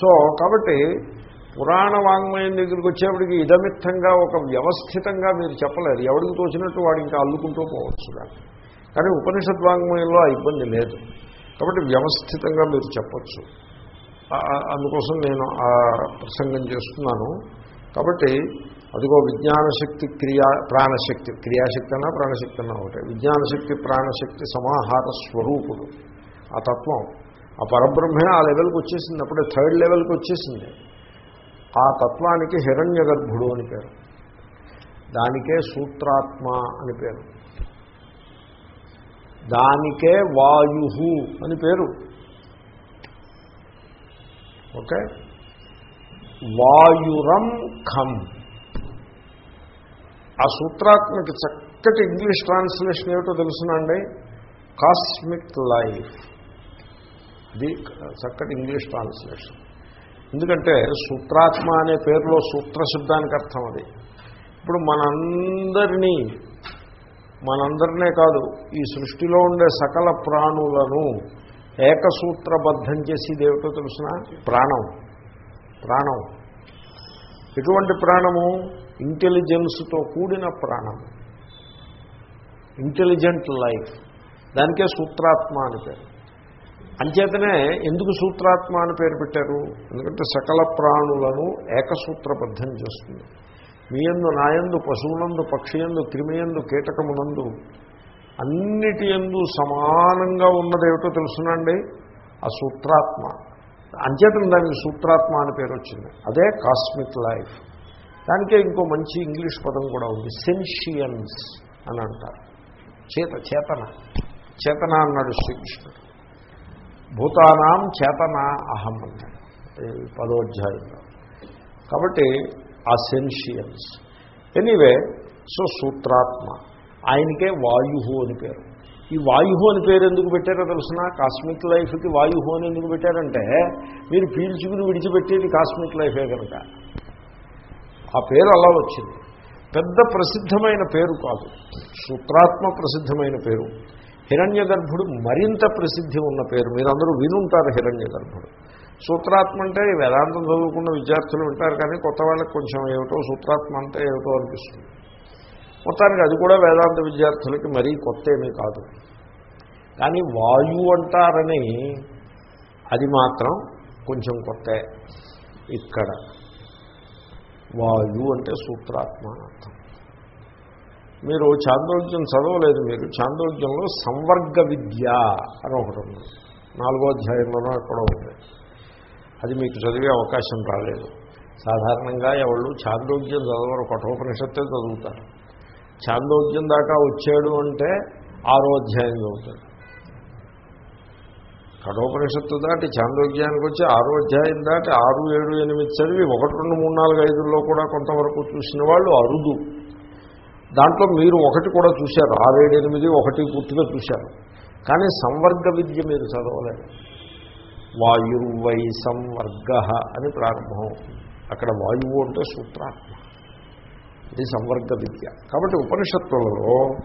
So కాబట్టి పురాణ వాంగ్మయం దగ్గరికి వచ్చేప్పటికి ఇదమిత్తంగా ఒక వ్యవస్థితంగా మీరు చెప్పలేరు ఎవరికి తోచినట్టు వాడు ఇంకా అల్లుకుంటూ పోవచ్చు కానీ ఉపనిషత్ వాంగ్మయంలో ఆ ఇబ్బంది లేదు. కాబట్టి వ్యవస్థితంగా మీరు చెప్పచ్చు. అందుకోసం నేను ఆ ప్రసంగం చేస్తున్నాను. కాబట్టి అదిగో విజ్ఞానశక్తి క్రియా ప్రాణశక్తి క్రియాశక్తి అన్నా ప్రాణశక్తి అన్నా ఒకటే. విజ్ఞానశక్తి ప్రాణశక్తి సమాహార స్వరూపుడు. ఆ తత్వం. ఆ పరబ్రహ్మే ఆ లెవెల్కి వచ్చేసింది. అప్పుడే థర్డ్ లెవెల్కి వచ్చేసింది. ఆ తత్వానికి హిరణ్య గర్భుడు అని పేరు. దానికే సూత్రాత్మ అని పేరు. దానికే వాయు అని పేరు. ఓకే? వాయురం ఖం. ఆ సూత్రాత్మకి చక్కటి ఇంగ్లీష్ ట్రాన్స్లేషన్ ఏమిటో తెలుసునండి కాస్మిక్ లైఫ్. ఇది చక్కటి ఇంగ్లీష్ ట్రాన్స్లేషన్. ఎందుకంటే సూత్రాత్మ అనే పేరులో సూత్ర శబ్దానికి అర్థం అది. ఇప్పుడు మనందరినీ మనందరినే కాదు ఈ సృష్టిలో ఉండే సకల ప్రాణులను ఏకసూత్రబద్ధం చేసి ఏమిటో తెలిసిన? ప్రాణం. ప్రాణం. ఎటువంటి ప్రాణము? ఇంటెలిజెన్స్తో కూడిన ప్రాణం. Intelligent life. దానికే సూత్రాత్మ అని పేరు. అంచేతనే ఎందుకు సూత్రాత్మ అని పేరు పెట్టారు? ఎందుకంటే సకల ప్రాణులను ఏకసూత్రబద్ధం చేస్తుంది. మీయందు నాయందు పశువులందు పక్షియందు క్రిమియందు కీటకమునందు అన్నిటి ఎందు సమానంగా ఉన్నదేమిటో తెలుసునండి ఆ సూత్రాత్మ. అంచేతన దానికి సూత్రాత్మ అని పేరు వచ్చింది. అదే కాస్మిక్ లైఫ్. దానికే ఇంకో మంచి ఇంగ్లీష్ పదం కూడా ఉంది. సెన్షియన్స్ అని అంటారు. చేత చేతన. చేతన అన్నాడు శ్రీకృష్ణుడు. భూతానాం చేతన అహం అన్నాడు పదోధ్యాయంలో. కాబట్టి ఆ సెన్షియన్స్ ఎనీవే సో సూత్రాత్మ. ఆయనకే వాయు అని పేరు. ఈ వాయు అని పేరు ఎందుకు పెట్టారో తెలిసిన? కాస్మిక్ లైఫ్కి వాయు అని ఎందుకు పెట్టారంటే మీరు పీల్చుకుని విడిచిపెట్టేది కాస్మిక్ లైఫే కనుక. ఆ పేరు అలా వచ్చింది. పెద్ద ప్రసిద్ధమైన పేరు కాదు. సూత్రాత్మ ప్రసిద్ధమైన పేరు. హిరణ్య గర్భుడు మరింత ప్రసిద్ధి ఉన్న పేరు. మీరందరూ వినుంటారు హిరణ్య గర్భుడు సూత్రాత్మ అంటే వేదాంతం చదువుకున్న విద్యార్థులు వింటారు కానీ కొత్త వాళ్ళకి కొంచెం ఏమిటో సూత్రాత్మ అంటే ఏమిటో అనిపిస్తుంది. మొత్తానికి అది కూడా వేదాంత విద్యార్థులకి మరీ కొత్త ఏమీ కాదు. కానీ వాయు అంటారని అది మాత్రం కొంచెం కొత్త ఇక్కడ. వాయు అంటే సూత్రాత్మ అర్థం. మీరు చాందోగ్యం చదవలేదు మీరు. చాందోగ్యంలో సంవర్గ విద్య అని ఒకటి ఉంది. నాలుగో అధ్యాయంలోనూ ఎక్కడో ఉంది. అది మీకు చదివే అవకాశం రాలేదు. సాధారణంగా ఎవళ్ళు చాందోగ్యం చదవరు కఠోపనిషత్తే చదువుతారు. చాందోగ్యం దాకా వచ్చాడు అంటే ఆరో అధ్యాయం చదువుతాడు. కఠోపనిషత్తు దాటి చాందోగ్యానికి వచ్చి ఆరో అధ్యాయం దాటి ఆరు ఏడు ఎనిమిది చదివి ఒకటి రెండు మూడు నాలుగు ఐదుల్లో కూడా కొంతవరకు చూసిన వాళ్ళు అరుదు. దాంట్లో మీరు ఒకటి కూడా చూశారు. ఆరేడు ఎనిమిది ఒకటి పూర్తిగా చూశారు. కానీ సంవర్గ విద్య మీరు చదవలేదు. వాయుర్వై సంవర్గ అని ప్రారంభం. అక్కడ వాయువు అంటే సూత్రాత్మ. ఇది సంవర్గ విద్య. కాబట్టి ఉపనిషత్తులలో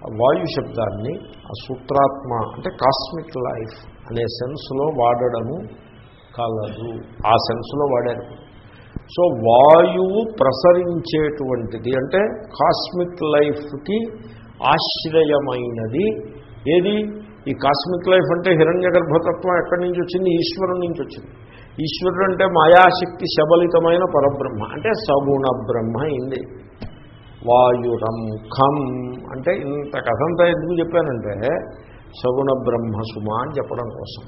ఆ వాయు శబ్దాన్ని ఆ సూత్రాత్మ అంటే కాస్మిక్ లైఫ్ అనే సెన్స్లో వాడడము కలదు. ఆ సెన్స్లో వాడారు. సో వాయువు ప్రసరించేటువంటిది అంటే కాస్మిక్ లైఫ్కి ఆశ్రయమైనది. ఏది? ఈ కాస్మిక్ లైఫ్ అంటే హిరణ్య గర్భతత్వం ఎక్కడి నుంచి వచ్చింది? ఈశ్వరుడి నుంచి వచ్చింది. ఈశ్వరుడు అంటే మాయాశక్తి శబలితమైన పరబ్రహ్మ అంటే సగుణ బ్రహ్మ అయింది. వాయురంఖం అంటే ఇంత కథంతా ఎందుకు చెప్పానంటే సగుణ బ్రహ్మ సుమ అని చెప్పడం కోసం.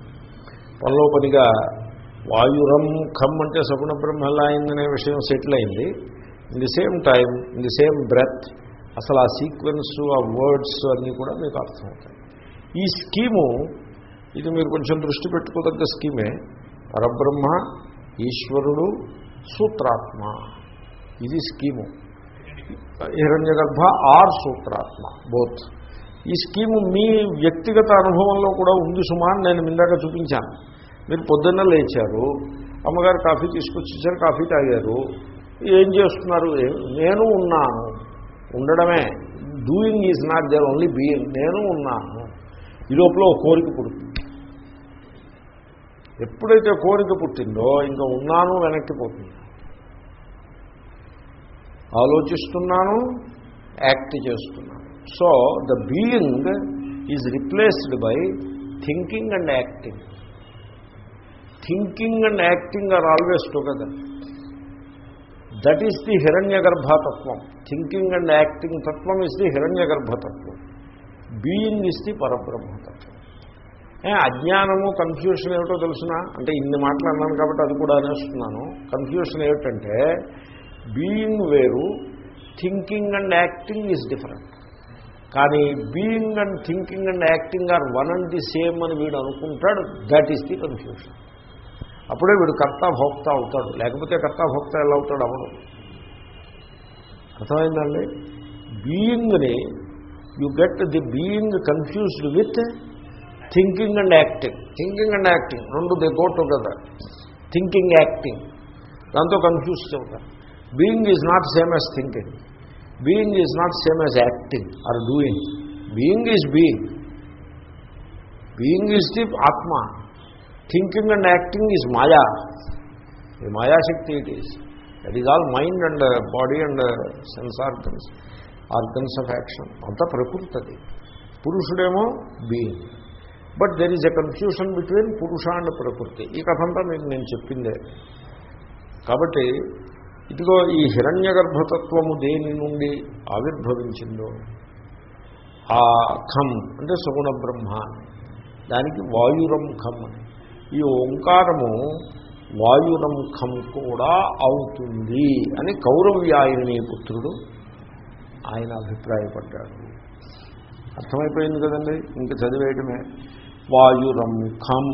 పనిలో పనిగా వాయురం ఖమ్ అంటే సగుణ బ్రహ్మ ఎలా అయిందనే విషయం సెటిల్ అయింది. In the same time in the same breath అసలు ఆ సీక్వెన్స్ ఆ వర్డ్స్ అన్నీ కూడా మీకు అర్థమవుతాయి. ఈ స్కీము ఇది మీరు కొంచెం దృష్టి పెట్టుకోదగ్గ స్కీమే. పరబ్రహ్మ ఈశ్వరుడు సూత్రాత్మ. ఇది స్కీము. హిరణ్య గర్భ ఆర్ సూత్రాత్మ బోత్ ఈ స్కీము మీ వ్యక్తిగత అనుభవంలో కూడా ఉంది సుమా నేను ఇందాక చూపించాను. మీరు పొద్దున్న లేచారు అమ్మగారు కాఫీ తీసుకొచ్చేసారు కాఫీ తాగారు. ఏం చేస్తున్నారు? నేను ఉన్నాను. ఉండడమే. Doing is not there only being నేను ఉన్నాను. ఈ లోపల కోరిక పుడుతుంది. ఎప్పుడైతే కోరిక పుట్టిందో ఇంకా ఉన్నాను వెనక్కి పోతుంది. ఆలోచిస్తున్నాను యాక్ట్ చేస్తున్నాను. So the being is replaced by thinking and acting thinking and acting are always together that is the హిరణ్య గర్భతత్వం థింకింగ్ అండ్ యాక్టింగ్ తత్వం ఇస్ ది హిరణ్య గర్భతత్వం బీయింగ్ ఇస్ ది పరబ్రహ్మతత్వం అజ్ఞానము కన్ఫ్యూషన్ ఏమిటో తెలుసిన? అంటే ఇన్ని మాటలు అన్నాను కాబట్టి అది కూడా అనేస్తున్నాను. కన్ఫ్యూషన్ ఏమిటంటే బీయింగ్ వేరు thinking and acting is different కానీ being and thinking and acting are one and the same అని వీడు అనుకుంటాడు. దట్ ఈస్ ది కన్ఫ్యూషన్ అప్పుడే వీడు కర్త భోక్త అవుతాడు. లేకపోతే కర్త భోక్త ఎలా అవుతాడు? అవడు అర్థమైందండి? బీయింగ్ని you get the being confused with thinking and acting thinking and acting రెండు they go together thinking acting దాంతో కన్ఫ్యూజ్ అవుతారు being is not same as thinking being is not same as acting or doing being is being being is the ఆత్మ. Thinking and acting is maya ఇది మాయాశక్తి it is that is all mind and body and sense organs organs of action అంతా ప్రకృతి అది పురుషుడేమో being but there is a confusion between purusha and prakriti. ఈ కథ అంతా మీకు నేను చెప్పిందే. కాబట్టి ఇదిగో ఈ హిరణ్య గర్భతత్వము దేని నుండి ఆవిర్భవించిందో? ఆ ఖం అంటే సుగుణ బ్రహ్మ. దానికి వాయురంఖం అని. ఈ ఓంకారము వాయురంఖం కూడా అవుతుంది అని కౌరవ్యాయుని పుత్రుడు ఆయన అభిప్రాయపడ్డాడు. అర్థమైపోయింది కదండి? ఇంక చదివేయటమే. వాయురంఖం.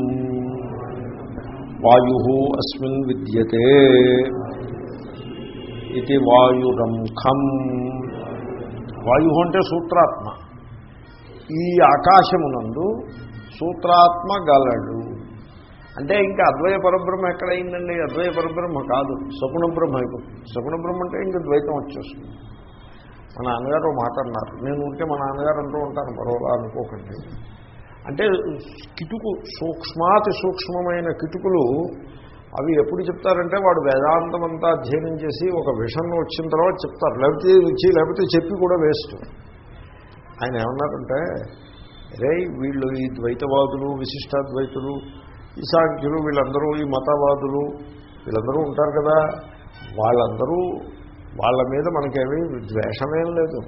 వాయు అస్మిన్ విద్యతే. ఇది వాయురంఖం. వాయు అంటే సూత్రాత్మ. ఈ ఆకాశమునందు సూత్రాత్మ గలడు. అంటే ఇంకా అద్వయ పరబ్రహ్మ ఎక్కడైందండి? అద్వయ పరబ్రహ్మ కాదు. సగుణ బ్రహ్మ అయిపోతుంది సగుణ బ్రహ్మ అంటే ఇంకా ద్వైతం వచ్చేస్తుంది. మా నాన్నగారు మాట అన్నారు. నేను ఉంటే మా నాన్నగారు అంటూ ఉంటాను మరోలా అనుకోకండి. అంటే కిటుకు సూక్ష్మాతి సూక్ష్మమైన కిటుకులు అవి ఎప్పుడు చెప్తారంటే వాడు వేదాంతం అంతా అధ్యయనం చేసి ఒక విషయం వచ్చిన తర్వాత చెప్తారు. లేకపోతే వచ్చి లేకపోతే చెప్పి కూడా వేస్ట్. ఆయన ఏమన్నారంటే రే వీళ్ళు ఈ ద్వైతవాదులు విశిష్టాద్వైతులు ఈ సాంఖ్యులు వీళ్ళందరూ ఈ మతవాదులు వీళ్ళందరూ ఉంటారు కదా. వాళ్ళందరూ వాళ్ళ మీద మనకేమీ ద్వేషమేం లేదు.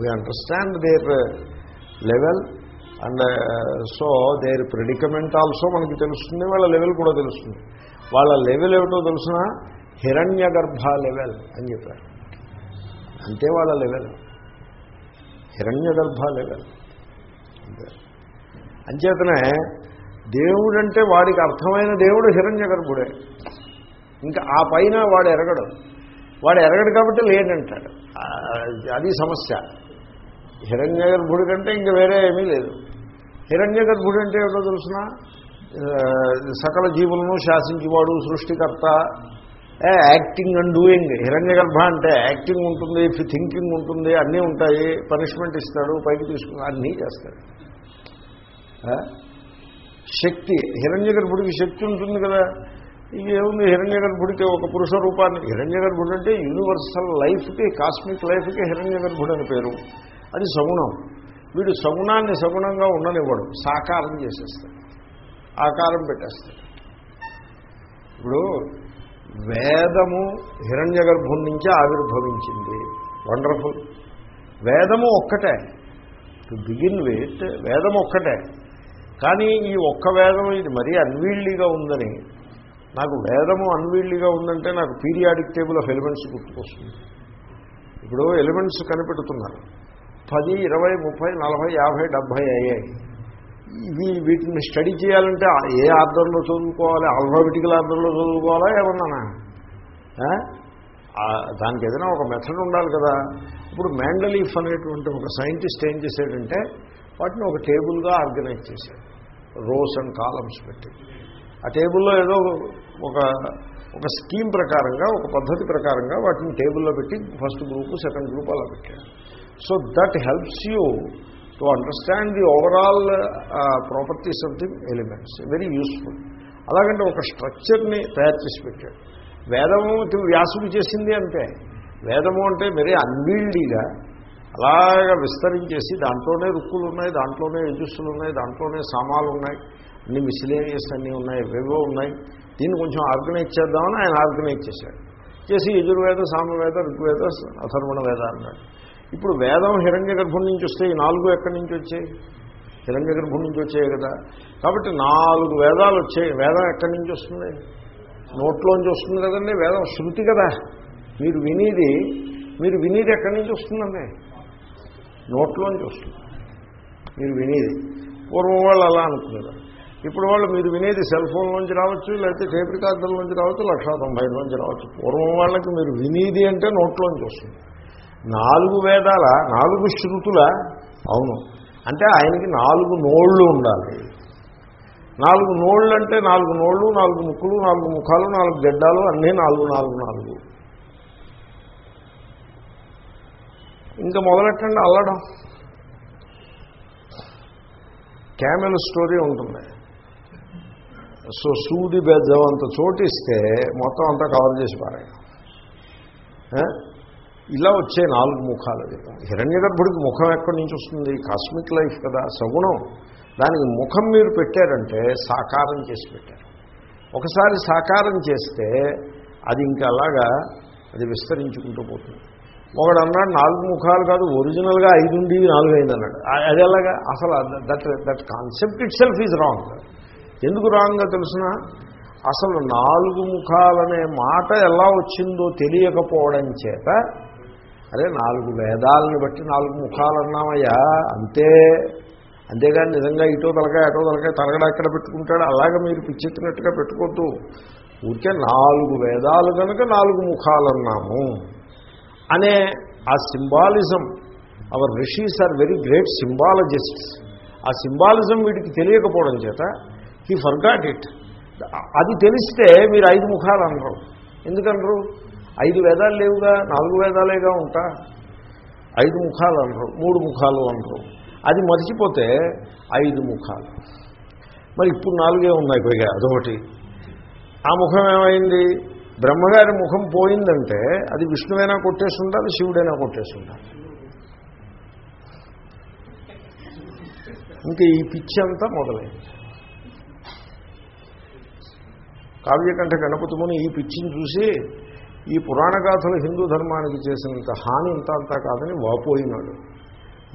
We understand their level and so their predicament also మనకి తెలుస్తుంది వాళ్ళ లెవెల్ కూడా తెలుస్తుంది. వాళ్ళ లెవెల్ ఏమిటో తెలుసిన? హిరణ్య గర్భ లెవెల్ అని చెప్పారు. అంతే వాళ్ళ లెవెల్ హిరణ్య గర్భ లెవెల్ అంతే. అంచేతనే దేవుడంటే వాడికి అర్థమైన దేవుడు హిరణ్య గర్భుడే. ఇంకా ఆ పైన వాడు ఎరగడు. వాడు ఎరగడు కాబట్టి లేడంటాడు. అది సమస్య. హిరణ్య గర్భుడి కంటే ఇంక వేరే ఏమీ లేదు. హిరణ్య గర్భుడు అంటే ఏమిటో తెలుసిన? సకల జీవులను శాసించేవాడు సృష్టికర్త. Acting and doing. హిరణ్య గర్భ అంటే యాక్టింగ్ ఉంటుంది థింకింగ్ ఉంటుంది అన్నీ ఉంటాయి. పనిష్మెంట్ ఇస్తాడు పైకి తీసుకుని అన్నీ చేస్తాడు. శక్తి. హిరణ్య గర్భుడికి శక్తి ఉంటుంది కదా. ఏముంది? హిరణ్య గర్భుడికి ఒక పురుష రూపాన్ని. హిరణ్య గర్భుడు అంటే యూనివర్సల్ లైఫ్కి కాస్మిక్ లైఫ్కి హిరణ్య గర్భుడు అని పేరు. అది సగుణం. వీడు సగుణాన్ని సగుణంగా ఉండనివ్వడు. సాకారం చేసేస్తాడు. ఆకారం పెట్టేస్తాడు. ఇప్పుడు వేదము హిరణ్య గర్భం నుంచే ఆవిర్భవించింది. వండర్ఫుల్ వేదము ఒక్కటే. టు బిగిన్ విత్ వేదం ఒక్కటే. కానీ ఈ ఒక్క వేదం ఇది మరీ అన్వీల్లీగా ఉందని నాకు వేదము అన్వీల్లీగా ఉందంటే నాకు పీరియాడిక్ టేబుల్ ఆఫ్ ఎలిమెంట్స్ గుర్తుకొస్తుంది. ఇప్పుడు ఎలిమెంట్స్ కనిపెడుతున్నారు. పది ఇరవై ముప్పై నలభై యాభై డెబ్భై అయ్యాయి. ఇవి వీటిని స్టడీ చేయాలంటే ఏ ఆర్డర్లో చదువుకోవాలి? ఆల్ఫాబెటికల్ ఆర్డర్లో చదువుకోవాలా ఏమన్నానా దానికి ఏదైనా ఒక మెథడ్ ఉండాలి కదా. ఇప్పుడు మ్యాండలీఫ్ అనేటువంటి ఒక సైంటిస్ట్ ఏం చేశాడంటే వాటిని ఒక టేబుల్గా ఆర్గనైజ్ చేశాడు. రోస్ అండ్ కాలమ్స్ పెట్టి. ఆ టేబుల్లో ఏదో ఒక ఒక స్కీమ్ ప్రకారంగా ఒక పద్ధతి ప్రకారంగా వాటిని టేబుల్లో పెట్టి ఫస్ట్ గ్రూప్ సెకండ్ గ్రూప్ అలా పెట్టారు. So that helps you to understand the overall properties of the elements. Very useful. అలాగంటే ఒక స్ట్రక్చర్ని తయారు చేసి పెట్టాడు వేదము వ్యాసుడు చేసింది అంటే వేదము అంటే వెరీ అన్వీల్డీగా అలాగా విస్తరించేసి దాంట్లోనే రుక్కులు ఉన్నాయి దాంట్లోనే ఎదుస్తులు ఉన్నాయి దాంట్లోనే సామాలు ఉన్నాయి అన్ని మిస్లేనియస్ అన్నీ ఉన్నాయి ఏవేవో ఉన్నాయి. దీన్ని కొంచెం ఆర్గనైజ్ చేద్దామని ఆయన ఆర్గనైజ్ చేశాడు. చేసి యజుర్వేద సామవేద ఋగ్వేద అథర్వణ వేద అన్నాడు. ఇప్పుడు వేదం హిరణ్య గర్భం నుంచి వస్తే ఈ నాలుగు ఎక్కడి నుంచి వచ్చాయి? హిరణ్య గర్భం నుంచి వచ్చాయి కదా. కాబట్టి నాలుగు వేదాలు వచ్చాయి. వేదం ఎక్కడి నుంచి వస్తుంది? నోట్లోంచి వస్తుంది కదండి వేదం శృతి కదా. మీరు వినేది మీరు వినేది ఎక్కడి నుంచి వస్తుందండి? నోట్లోంచి వస్తుంది. మీరు వినేది. పూర్వం వాళ్ళు అలా అనుకున్నారు ఇప్పుడు వాళ్ళు మీరు వినేది సెల్ ఫోన్లోంచి రావచ్చు లేకపోతే టేప్ నుంచి రావచ్చు లక్ష తొంభైలోంచి రావచ్చు. పూర్వం వాళ్ళకి మీరు వినేది అంటే నోట్లోంచి వస్తుంది. నాలుగు వేదాల నాలుగు శృతుల అవును. అంటే ఆయనకి నాలుగు నోళ్ళు ఉండాలి. నాలుగు నోళ్ళు అంటే నాలుగు నోళ్ళు నాలుగు ముక్కులు నాలుగు ముఖాలు నాలుగు గడ్డాలు అన్నీ నాలుగు నాలుగు నాలుగు. ఇంకా మొదలెట్టండి అల్లడం. క్యామెల్ స్టోరీ ఉంటుంది. సో సూది బెజ్జం అంత చోటిస్తే మొత్తం అంతా కవర్ చేసి పారాయి ఇలా వచ్చే నాలుగు ముఖాలు హిరణ్య గర్భుడికి ముఖం ఎక్కడి నుంచి వస్తుంది? కాస్మిక్ లైఫ్ కదా సగుణం. దానికి ముఖం మీరు పెట్టారంటే సాకారం చేసి పెట్టారు. ఒకసారి సాకారం చేస్తే అది ఇంకా అలాగా అది విస్తరించుకుంటూ పోతుంది. ఒకడు అన్నాడు నాలుగు ముఖాలు కాదు ఒరిజినల్గా ఐదు ఉండి నాలుగు అయింది అన్నాడు అది ఎలాగా? అసలు that that concept itself is wrong ఎందుకు రాంగ్గా తెలిసిన? అసలు నాలుగు ముఖాలనే మాట ఎలా వచ్చిందో తెలియకపోవడం చేత అరే నాలుగు వేదాలను బట్టి నాలుగు ముఖాలు అన్నామయ్యా అంతే. అంతేగాని నిజంగా ఇటో తలకాయ అటో తలకాయ తలగడ ఎక్కడ పెట్టుకుంటాడు? అలాగే మీరు పిచ్చెత్తినట్టుగా పెట్టుకోవద్దు ఊరికే నాలుగు వేదాలు కనుక నాలుగు ముఖాలు అన్నాము అనే ఆ symbolism our rishis are very great symbologists. ఆ సింబాలిజం వీడికి తెలియకపోవడం చేత హీ ఫర్గాట్ ఇట్. అది తెలిస్తే మీరు ఐదు ముఖాలు అనరు. ఎందుకనరు? ఐదు వేదాలు లేవుగా నాలుగు వేదాలేగా ఉంటా. ఐదు ముఖాలు అనరు మూడు ముఖాలు అనరు. అది మర్చిపోతే ఐదు ముఖాలు. మరి ఇప్పుడు నాలుగే ఉన్నాయి పైగా అదొకటి. ఆ ముఖం ఏమైంది? బ్రహ్మగారి ముఖం పోయిందంటే అది విష్ణువైనా కొట్టేసి ఉండాలి శివుడైనా కొట్టేసి ఉండాలి. ఇంకా ఈ పిచ్చి అంతా మొదలైంది. కావ్యకంఠ గణపతిముని ఈ పిచ్చిని చూసి ఈ పురాణ గాథలు హిందూ ధర్మానికి చేసినంత హాని ఇంత అంతా కాదని వాపోయినాడు.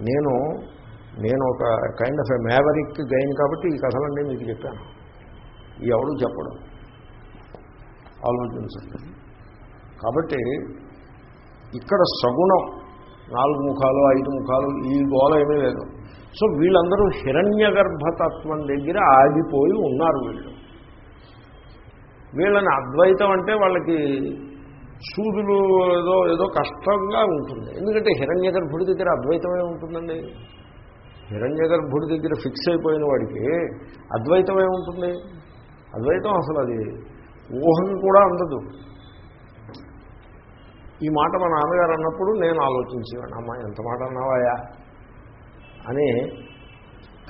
నేను నేను ఒక kind of a maverick again కాబట్టి ఈ కథలన్నీ మీకు చెప్పాను. ఈ ఎవడు చెప్పడం. ఆలోచించండి. కాబట్టి ఇక్కడ సగుణం నాలుగు ముఖాలు ఐదు ముఖాలు ఈ గోళ ఏమీ లేదు. సో వీళ్ళందరూ హిరణ్య గర్భతత్వం దగ్గర ఆగిపోయి ఉన్నారు వీళ్ళు. వీళ్ళని అద్వైతం అంటే వాళ్ళకి సూదులు ఏదో ఏదో కష్టంగా ఉంటుంది. ఎందుకంటే హిరణ్య గర్భుడి దగ్గర అద్వైతమే ఉంటుందండి. హిరణ్య గర్భుడి దగ్గర ఫిక్స్ అయిపోయిన వాడికి అద్వైతమే ఉంటుంది. అద్వైతం అసలు అది ఊహం కూడా అందదు. ఈ మాట మా నాన్నగారు అన్నప్పుడు నేను ఆలోచించేవాడు అమ్మా ఎంత మాట అన్నావాయా? అని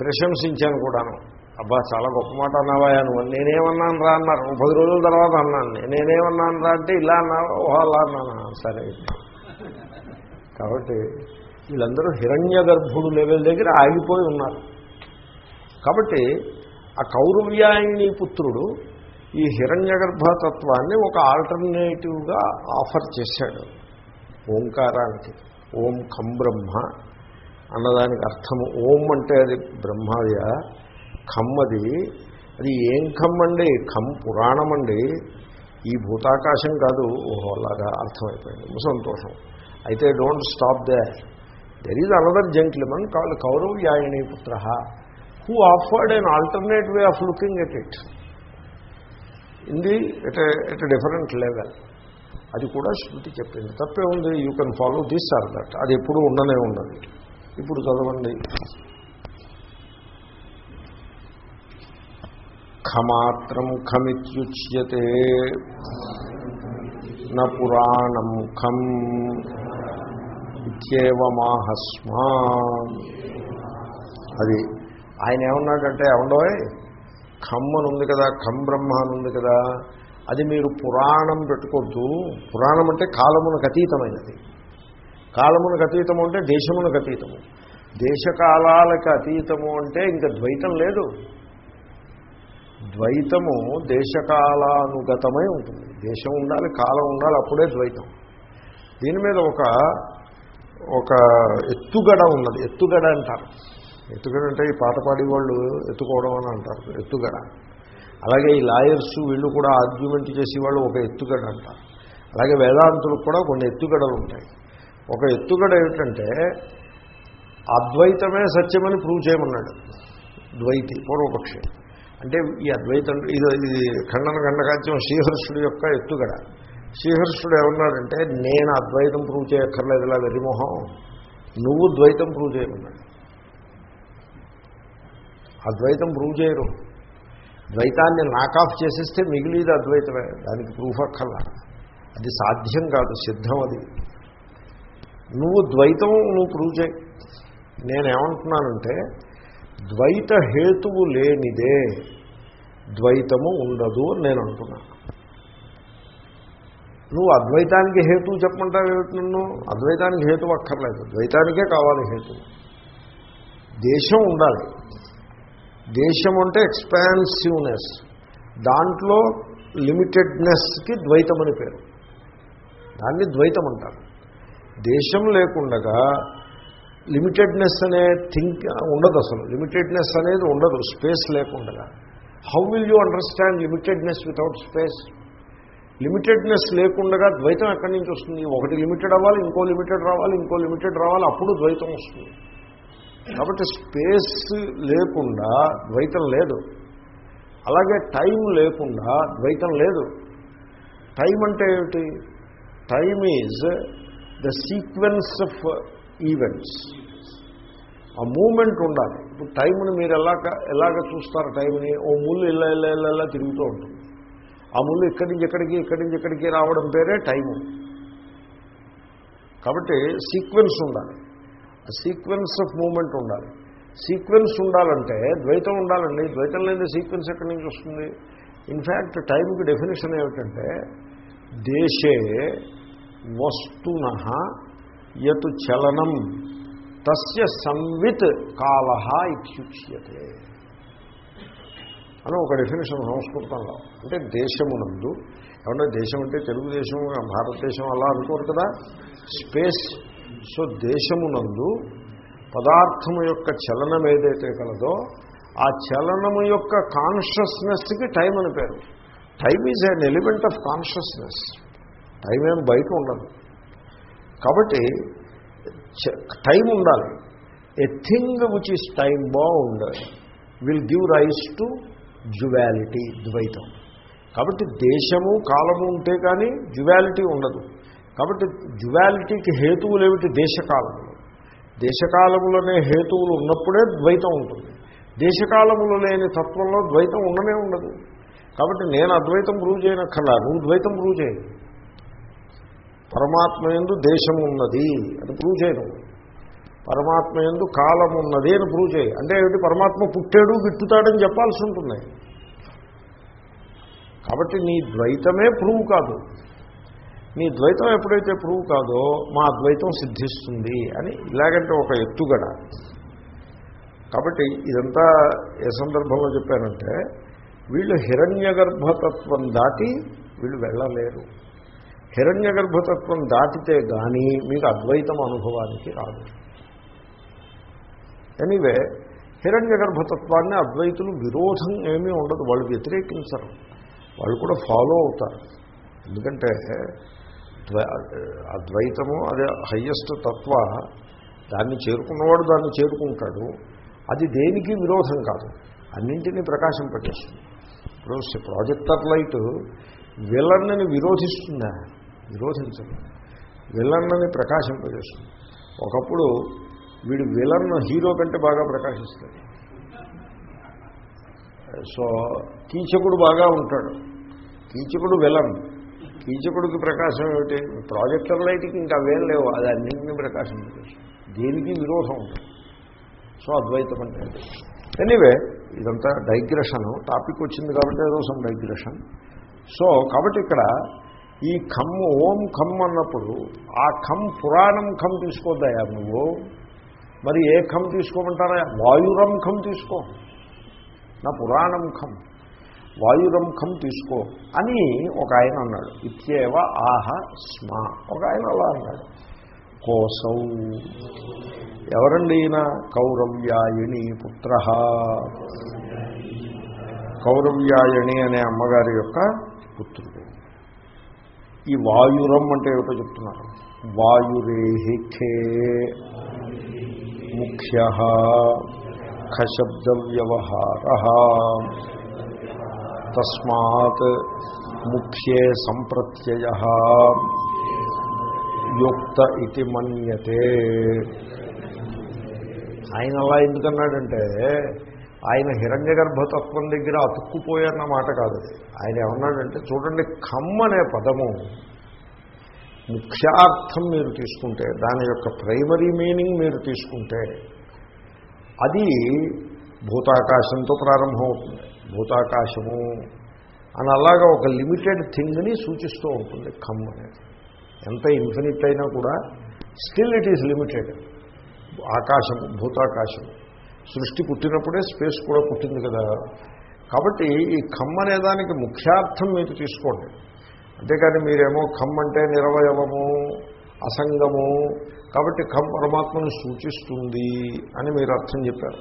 ప్రశంసించాను కూడాను. అబ్బా చాలా గొప్ప మాట అన్నావాయా నువ్వు? నేనేమన్నాను రా అన్నారు. పది రోజుల తర్వాత అన్నాను. నేనేమన్నాను రా అంటే ఇలా అన్నావా? ఓహో అలా అన్నాను? సరే. కాబట్టి వీళ్ళందరూ హిరణ్య గర్భుడు లెవెల్ దగ్గర ఆగిపోయి ఉన్నారు. కాబట్టి ఆ కౌరవ్యాయిని పుత్రుడు ఈ హిరణ్య గర్భతత్వాన్ని ఒక ఆల్టర్నేటివ్గా ఆఫర్ చేశాడు. ఓంకారానికి. ఓం ఖం బ్రహ్మ అన్నదానికి అర్థము. ఓం అంటే అది బ్రహ్మయ ఖమ్మది అది ఏం ఖమ్ అండి? ఖమ్ పురాణం అండి. ఈ భూతాకాశం కాదు. ఓహోలాగా అర్థమైపోయింది. సంతోషం. అయితే don't stop the there is another gentleman called Kauravyayaniputra who offered an alternate way of looking at it. ఇది ఎట్ ఎట్ డిఫరెంట్ లెవెల్ అది కూడా శృతి చెప్పింది. తప్పే ఉంది you can follow this or that అది ఎప్పుడు ఉండనే ఉండదు. ఇప్పుడు చదవండి. ఖమాత్రం ఖమిత్యుచ్యతే న పురాణం ఖం ఇత్యేవమాహస్మా. అది ఆయన ఏమన్నాడంటే ఏమండోయ్ ఖమ్ అని ఉంది కదా ఖమ్ బ్రహ్మ అని ఉంది కదా అది మీరు పురాణం పెట్టుకోవద్దు. పురాణం అంటే కాలమునకు అతీతమైనది. కాలమునకు అతీతము అంటే దేశమునకు అతీతము. దేశకాలాలకు అతీతము అంటే ఇంకా ద్వైతం లేదు. ద్వైతము దేశకాలానుగతమై ఉంటుంది. దేశం ఉండాలి కాలం ఉండాలి అప్పుడే ద్వైతం. దీని మీద ఒక ఒక ఎత్తుగడ ఉన్నది. ఎత్తుగడ అంటారు. ఎత్తుగడంటే ఈ పాట పాడి వాళ్ళు ఎత్తుకోవడం అని అంటారు ఎత్తుగడ. అలాగే ఈ లాయర్స్ వీళ్ళు కూడా ఆర్గ్యుమెంట్ చేసేవాళ్ళు ఒక ఎత్తుగడ అంటారు. అలాగే వేదాంతులకు కూడా కొన్ని ఎత్తుగడలు ఉంటాయి. ఒక ఎత్తుగడ ఏమిటంటే అద్వైతమే సత్యమని ప్రూవ్ చేయమన్నాడు. ద్వైతి పూర్వపక్షి. అంటే ఈ అద్వైతం ఇది ఇది ఖండన ఖండకాత్యం శ్రీహర్షుడు యొక్క ఎత్తుగడ. శ్రీహర్షుడు ఏమన్నాడంటే నేను అద్వైతం ప్రూవ్ చేయక్కర్లేదు ఇలా వెరిమోహం నువ్వు ద్వైతం ప్రూవ్ చేయమన్నాడు. అద్వైతం ప్రూవ్ చేయరు. ద్వైతాన్ని నాకాఫ్ చేసేస్తే మిగిలిది అద్వైతమే. దానికి ప్రూఫ్ అక్కర్లా. అది సాధ్యం కాదు సిద్ధం అది. నువ్వు ద్వైతం నువ్వు ప్రూవ్ చేయి. నేనేమంటున్నానంటే ద్వైత హేతువు లేనిదే ద్వైతము ఉండదు అని నేను అంటున్నాను నువ్వు అద్వైతానికి హేతువు చెప్పమంటావు ఏమిటి నన్ను? అద్వైతానికి హేతువు అక్కర్లేదు. ద్వైతానికే కావాలి హేతువు. దేశం ఉండాలి. దేశం అంటే ఎక్స్పాన్సివ్నెస్. దాంట్లో లిమిటెడ్నెస్కి ద్వైతం అని పేరు. దాన్ని ద్వైతం అంటారు దేశం లేకుండగా లిమిటెడ్నెస్ అనే థింక్ ఉండదు అసలు. లిమిటెడ్నెస్ అనేది ఉండదు. స్పేస్ లేకుండా how will you understand limitedness without space? Limitedness లేకుండా ద్వైతం ఎక్కడి నుంచి వస్తుంది? ఒకటి లిమిటెడ్ అవ్వాలి ఇంకో లిమిటెడ్ రావాలి ఇంకో లిమిటెడ్ రావాలి అప్పుడు ద్వైతం వస్తుంది. కాబట్టి స్పేస్ లేకుండా ద్వైతం లేదు. అలాగే టైం లేకుండా ద్వైతం లేదు. టైం అంటే ఏమిటి? Time is the sequence of events. ఆ మూమెంట్ ఉండాలి. ఇప్పుడు టైంని మీరు ఎలాగ ఎలాగ చూస్తారు టైంని? ఓ ముళ్ళు ఇలా ఇలా ఇలా ఇలా తిరుగుతూ ఉంటుంది. ఆ ముళ్ళు ఇక్కడి నుంచి ఎక్కడికి ఇక్కడి నుంచి ఎక్కడికి రావడం పేరే టైము. కాబట్టి సీక్వెన్స్ ఉండాలి. సీక్వెన్స్ ఆఫ్ మూమెంట్ ఉండాలి. సీక్వెన్స్ ఉండాలంటే ద్వైతం ఉండాలండి. ద్వైతం లేని సీక్వెన్స్ ఎక్కడి నుంచి వస్తుంది? ఇన్ఫ్యాక్ట్ టైంకి డెఫినేషన్ ఏమిటంటే దేశే వస్తున యత్ చలనం తస్య సంవిత్ కాల ఇత్యుచ్యతే. అని ఒక డెఫినేషన్ సంస్కృతంలో. అంటే దేశమునందు ఏమంటే దేశం అంటే తెలుగుదేశం భారతదేశం అలా అనుకోరు కదా? స్పేస్ సో దేశమునందు పదార్థము యొక్క చలనం ఏదైతే కలదో ఆ చలనము యొక్క కాన్షియస్నెస్కి టైం అని పేరు. Time is an element of consciousness time ఏం బయట ఉండదు. కాబట్టి టైం ఉండాలి. A thing which is time bound will give rise to duality ద్వైతం. కాబట్టి దేశము కాలము ఉంటే కానీ జువాలిటీ ఉండదు. కాబట్టి జువాలిటీకి హేతువులు ఏమిటి దేశకాలములు. దేశకాలములనే హేతువులు ఉన్నప్పుడే ద్వైతం ఉంటుంది. దేశకాలములు లేని తత్వంలో ద్వైతం ఉండనే ఉండదు. కాబట్టి నేను అద్వైతం ప్రూవ్ చేయనక్కర్లా. నువ్వు ద్వైతం ప్రూవ్ చేయను పరమాత్మ ఎందు దేశం ఉన్నది అని ప్రూవ్ చేయను పరమాత్మ ఎందు కాలం ఉన్నది అని ప్రూవ్ చేయి. అంటే ఏమిటి? పరమాత్మ పుట్టాడు గిట్టుతాడని చెప్పాల్సి ఉంటుంది. కాబట్టి నీ ద్వైతమే ప్రూవ్ కాదు. మీ ద్వైతం ఎప్పుడైతే ప్రూవ్ కాదో మా అద్వైతం సిద్ధిస్తుంది అని ఇలాగంటే ఒక ఎత్తుగడ. కాబట్టి ఇదంతా ఏ సందర్భంలో చెప్పానంటే వీళ్ళు హిరణ్య గర్భతత్వం దాటి వీళ్ళు వెళ్ళలేరు. హిరణ్య గర్భతత్వం దాటితే కానీ మీకు అద్వైతం అనుభవానికి రాదు. ఎనీవే హిరణ్య గర్భతత్వాన్ని అద్వైతులు విరోధం ఏమీ ఉండదు. వాళ్ళు వ్యతిరేకించరు. వాళ్ళు కూడా ఫాలో అవుతారు. ఎందుకంటే అద్వైతము అదే హయ్యెస్ట్ తత్వ. దాన్ని చేరుకున్నవాడు దాన్ని చేరుకుంటాడు. అది దేనికి విరోధం కాదు. అన్నింటినీ ప్రకాశింపజేస్తుంది ఇప్పుడు ప్రాజెక్టర్ లైట్ విలన్నని విరోధిస్తుందా? విరోధించదు. విలన్నని ప్రకాశింపజేస్తుంది ఒకప్పుడు వీడు విలన్ హీరో కంటే బాగా ప్రకాశిస్తాడు. సో కీచకుడు బాగా ఉంటాడు. కీచకుడు విలన్. కీచకుడికి ప్రకాశం ఏమిటి? ప్రాజెక్టర్ లైట్కి ఇంకా అవేం లేవు. అది అన్నింటినీ ప్రకాశం దేనికి విరోధం ఉంటుంది సో అద్వైతం అంటే. ఎనీవే ఇదంతా డైగ్రెషను టాపిక్ వచ్చింది కాబట్టి ఏదో సమ్ డైగ్రెషన్ సో కాబట్టి ఇక్కడ ఈ ఖమ్ ఓం ఖమ్ అన్నప్పుడు ఆ ఖమ్ పురాణం ఖమ్ తీసుకోద్దాయా నువ్వు? మరి ఏ ఖమ్ తీసుకోమంటారా? వాయురం ఖమ్ తీసుకో. నా పురాణం ఖమ్ వాయురం తీసుకో అని ఒక ఆయన అన్నాడు. ఇత్యేవ ఆహ స్మ. ఒక ఆయన అలా అన్నాడు. కోసౌ. ఎవరండి ఈయన? కౌరవ్యాయణి పుత్ర. కౌరవ్యాయణి అనే అమ్మగారి యొక్క పుత్రుడు. ఈ వాయురం అంటే ఏమిటో చెప్తున్నారు. వాయురేహిఖే ముఖ్య. ఖశబ్ద వ్యవహార తస్మాత్ ముఖ్యే సంప్రత్యయ యుక్త ఇది మన్యతే. ఆయన అలా ఎందుకన్నాడంటే ఆయన హిరణ్య గర్భతత్వం దగ్గర అతుక్కుపోయారన్న మాట కాదు. ఆయన ఏమన్నాడంటే చూడండి ఖమ్ అనే పదము ముఖ్యార్థం మీరు తీసుకుంటే దాని యొక్క ప్రైమరీ మీనింగ్ మీరు తీసుకుంటే అది భూతాకాశంతో ప్రారంభమవుతుంది. భూతాకాశము అని అలాగా ఒక లిమిటెడ్ థింగ్ని సూచిస్తూ ఉంటుంది ఖమ్ అనేది. ఎంత ఇన్ఫినిట్ అయినా కూడా స్టిల్ ఇట్ ఈజ్ లిమిటెడ్. ఆకాశము భూతాకాశము. సృష్టి పుట్టినప్పుడే స్పేస్ కూడా పుట్టింది కదా. కాబట్టి ఈ ఖమ్ అనే దానికి ముఖ్యార్థం మీరు తీసుకోండి. అంతేకాని మీరేమో ఖమ్ అంటే నిరవయవము అసంగము. కాబట్టి ఖమ్ పరమాత్మను సూచిస్తుంది అని మీరు అర్థం చెప్పారు.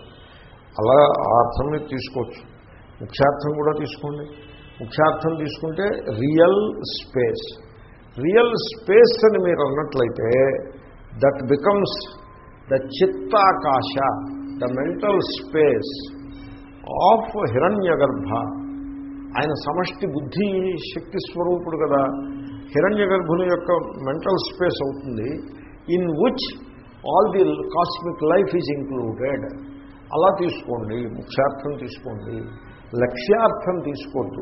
అలా ఆ అర్థం మీరు తీసుకోవచ్చు. ముఖ్యార్థం కూడా తీసుకోండి. ముఖ్యార్థం తీసుకుంటే రియల్ స్పేస్. రియల్ స్పేస్ అని మీరు అన్నట్లయితే that becomes the chittakasha the mental space of Hiranyagarbha ఆయన సమష్టి బుద్ధి శక్తి స్వరూపుడు కదా. హిరణ్య గర్భుని యొక్క మెంటల్ స్పేస్ అవుతుంది in which all the cosmic life is included అలా తీసుకోండి ముఖ్యార్థం తీసుకోండి. లక్ష్యార్థం తీసుకోవద్దు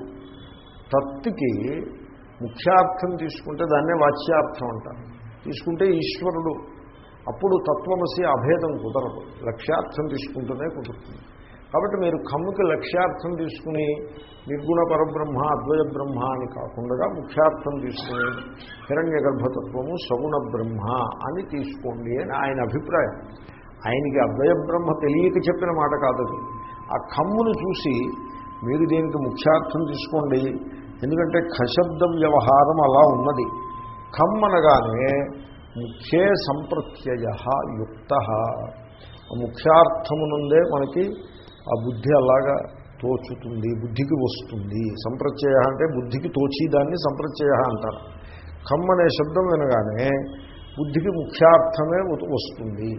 తత్తుకి ముఖ్యార్థం తీసుకుంటే దాన్నే వాచ్యార్థం అంటారు. తీసుకుంటే ఈశ్వరుడు. అప్పుడు తత్వమసి అభేదం కుదరదు. లక్ష్యార్థం తీసుకుంటూనే కుదురుతుంది. కాబట్టి మీరు కమ్ముకి లక్ష్యార్థం తీసుకుని నిర్గుణ పరబ్రహ్మ అద్వయ బ్రహ్మ అని కాకుండా ముఖ్యార్థం తీసుకుని హిరణ్య గర్భతత్వము సగుణ బ్రహ్మ అని తీసుకోండి అని ఆయన అభిప్రాయం. ఆయనకి అద్వయ బ్రహ్మ తెలియక చెప్పిన మాట కాదు ఆ కమ్మును చూసి మీరు దీనికి ముఖ్యార్థం తీసుకోండి. ఎందుకంటే ఖశబ్ద వ్యవహారం అలా ఉన్నది. ఖమ్ అనగానే ముఖ్యే సంప్రత్యయ యుక్త. ముఖ్యార్థమునుందే మనకి ఆ బుద్ధి అలాగా తోచుతుంది బుద్ధికి వస్తుంది. సంప్రత్యయ అంటే బుద్ధికి తోచిదాన్ని సంప్రత్యయ అంటారు. ఖమ్ అనే శబ్దం వినగానే బుద్ధికి ముఖ్యార్థమే వస్తుంది.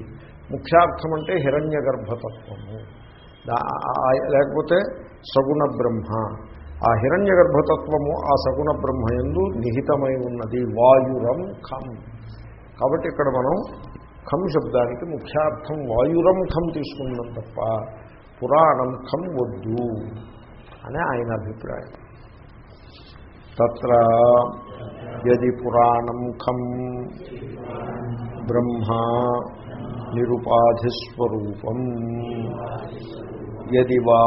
ముఖ్యార్థం అంటే హిరణ్య గర్భతత్వము లేకపోతే సగుణ బ్రహ్మ. ఆ హిరణ్య గర్భతత్వము ఆ సగుణ బ్రహ్మ ఎందు నిహితమై ఉన్నది. వాయురం ఖం. కాబట్టి ఇక్కడ మనం ఖం శబ్దానికి ముఖ్యార్థం వాయురం ఖం తీసుకున్నాం తప్ప పురాణం ఖం వద్దు అని ఆయన అభిప్రాయం. తత్ర యది పురాణం ఖం. బ్రహ్మ నిరుపాధిస్వరూపం. యది వా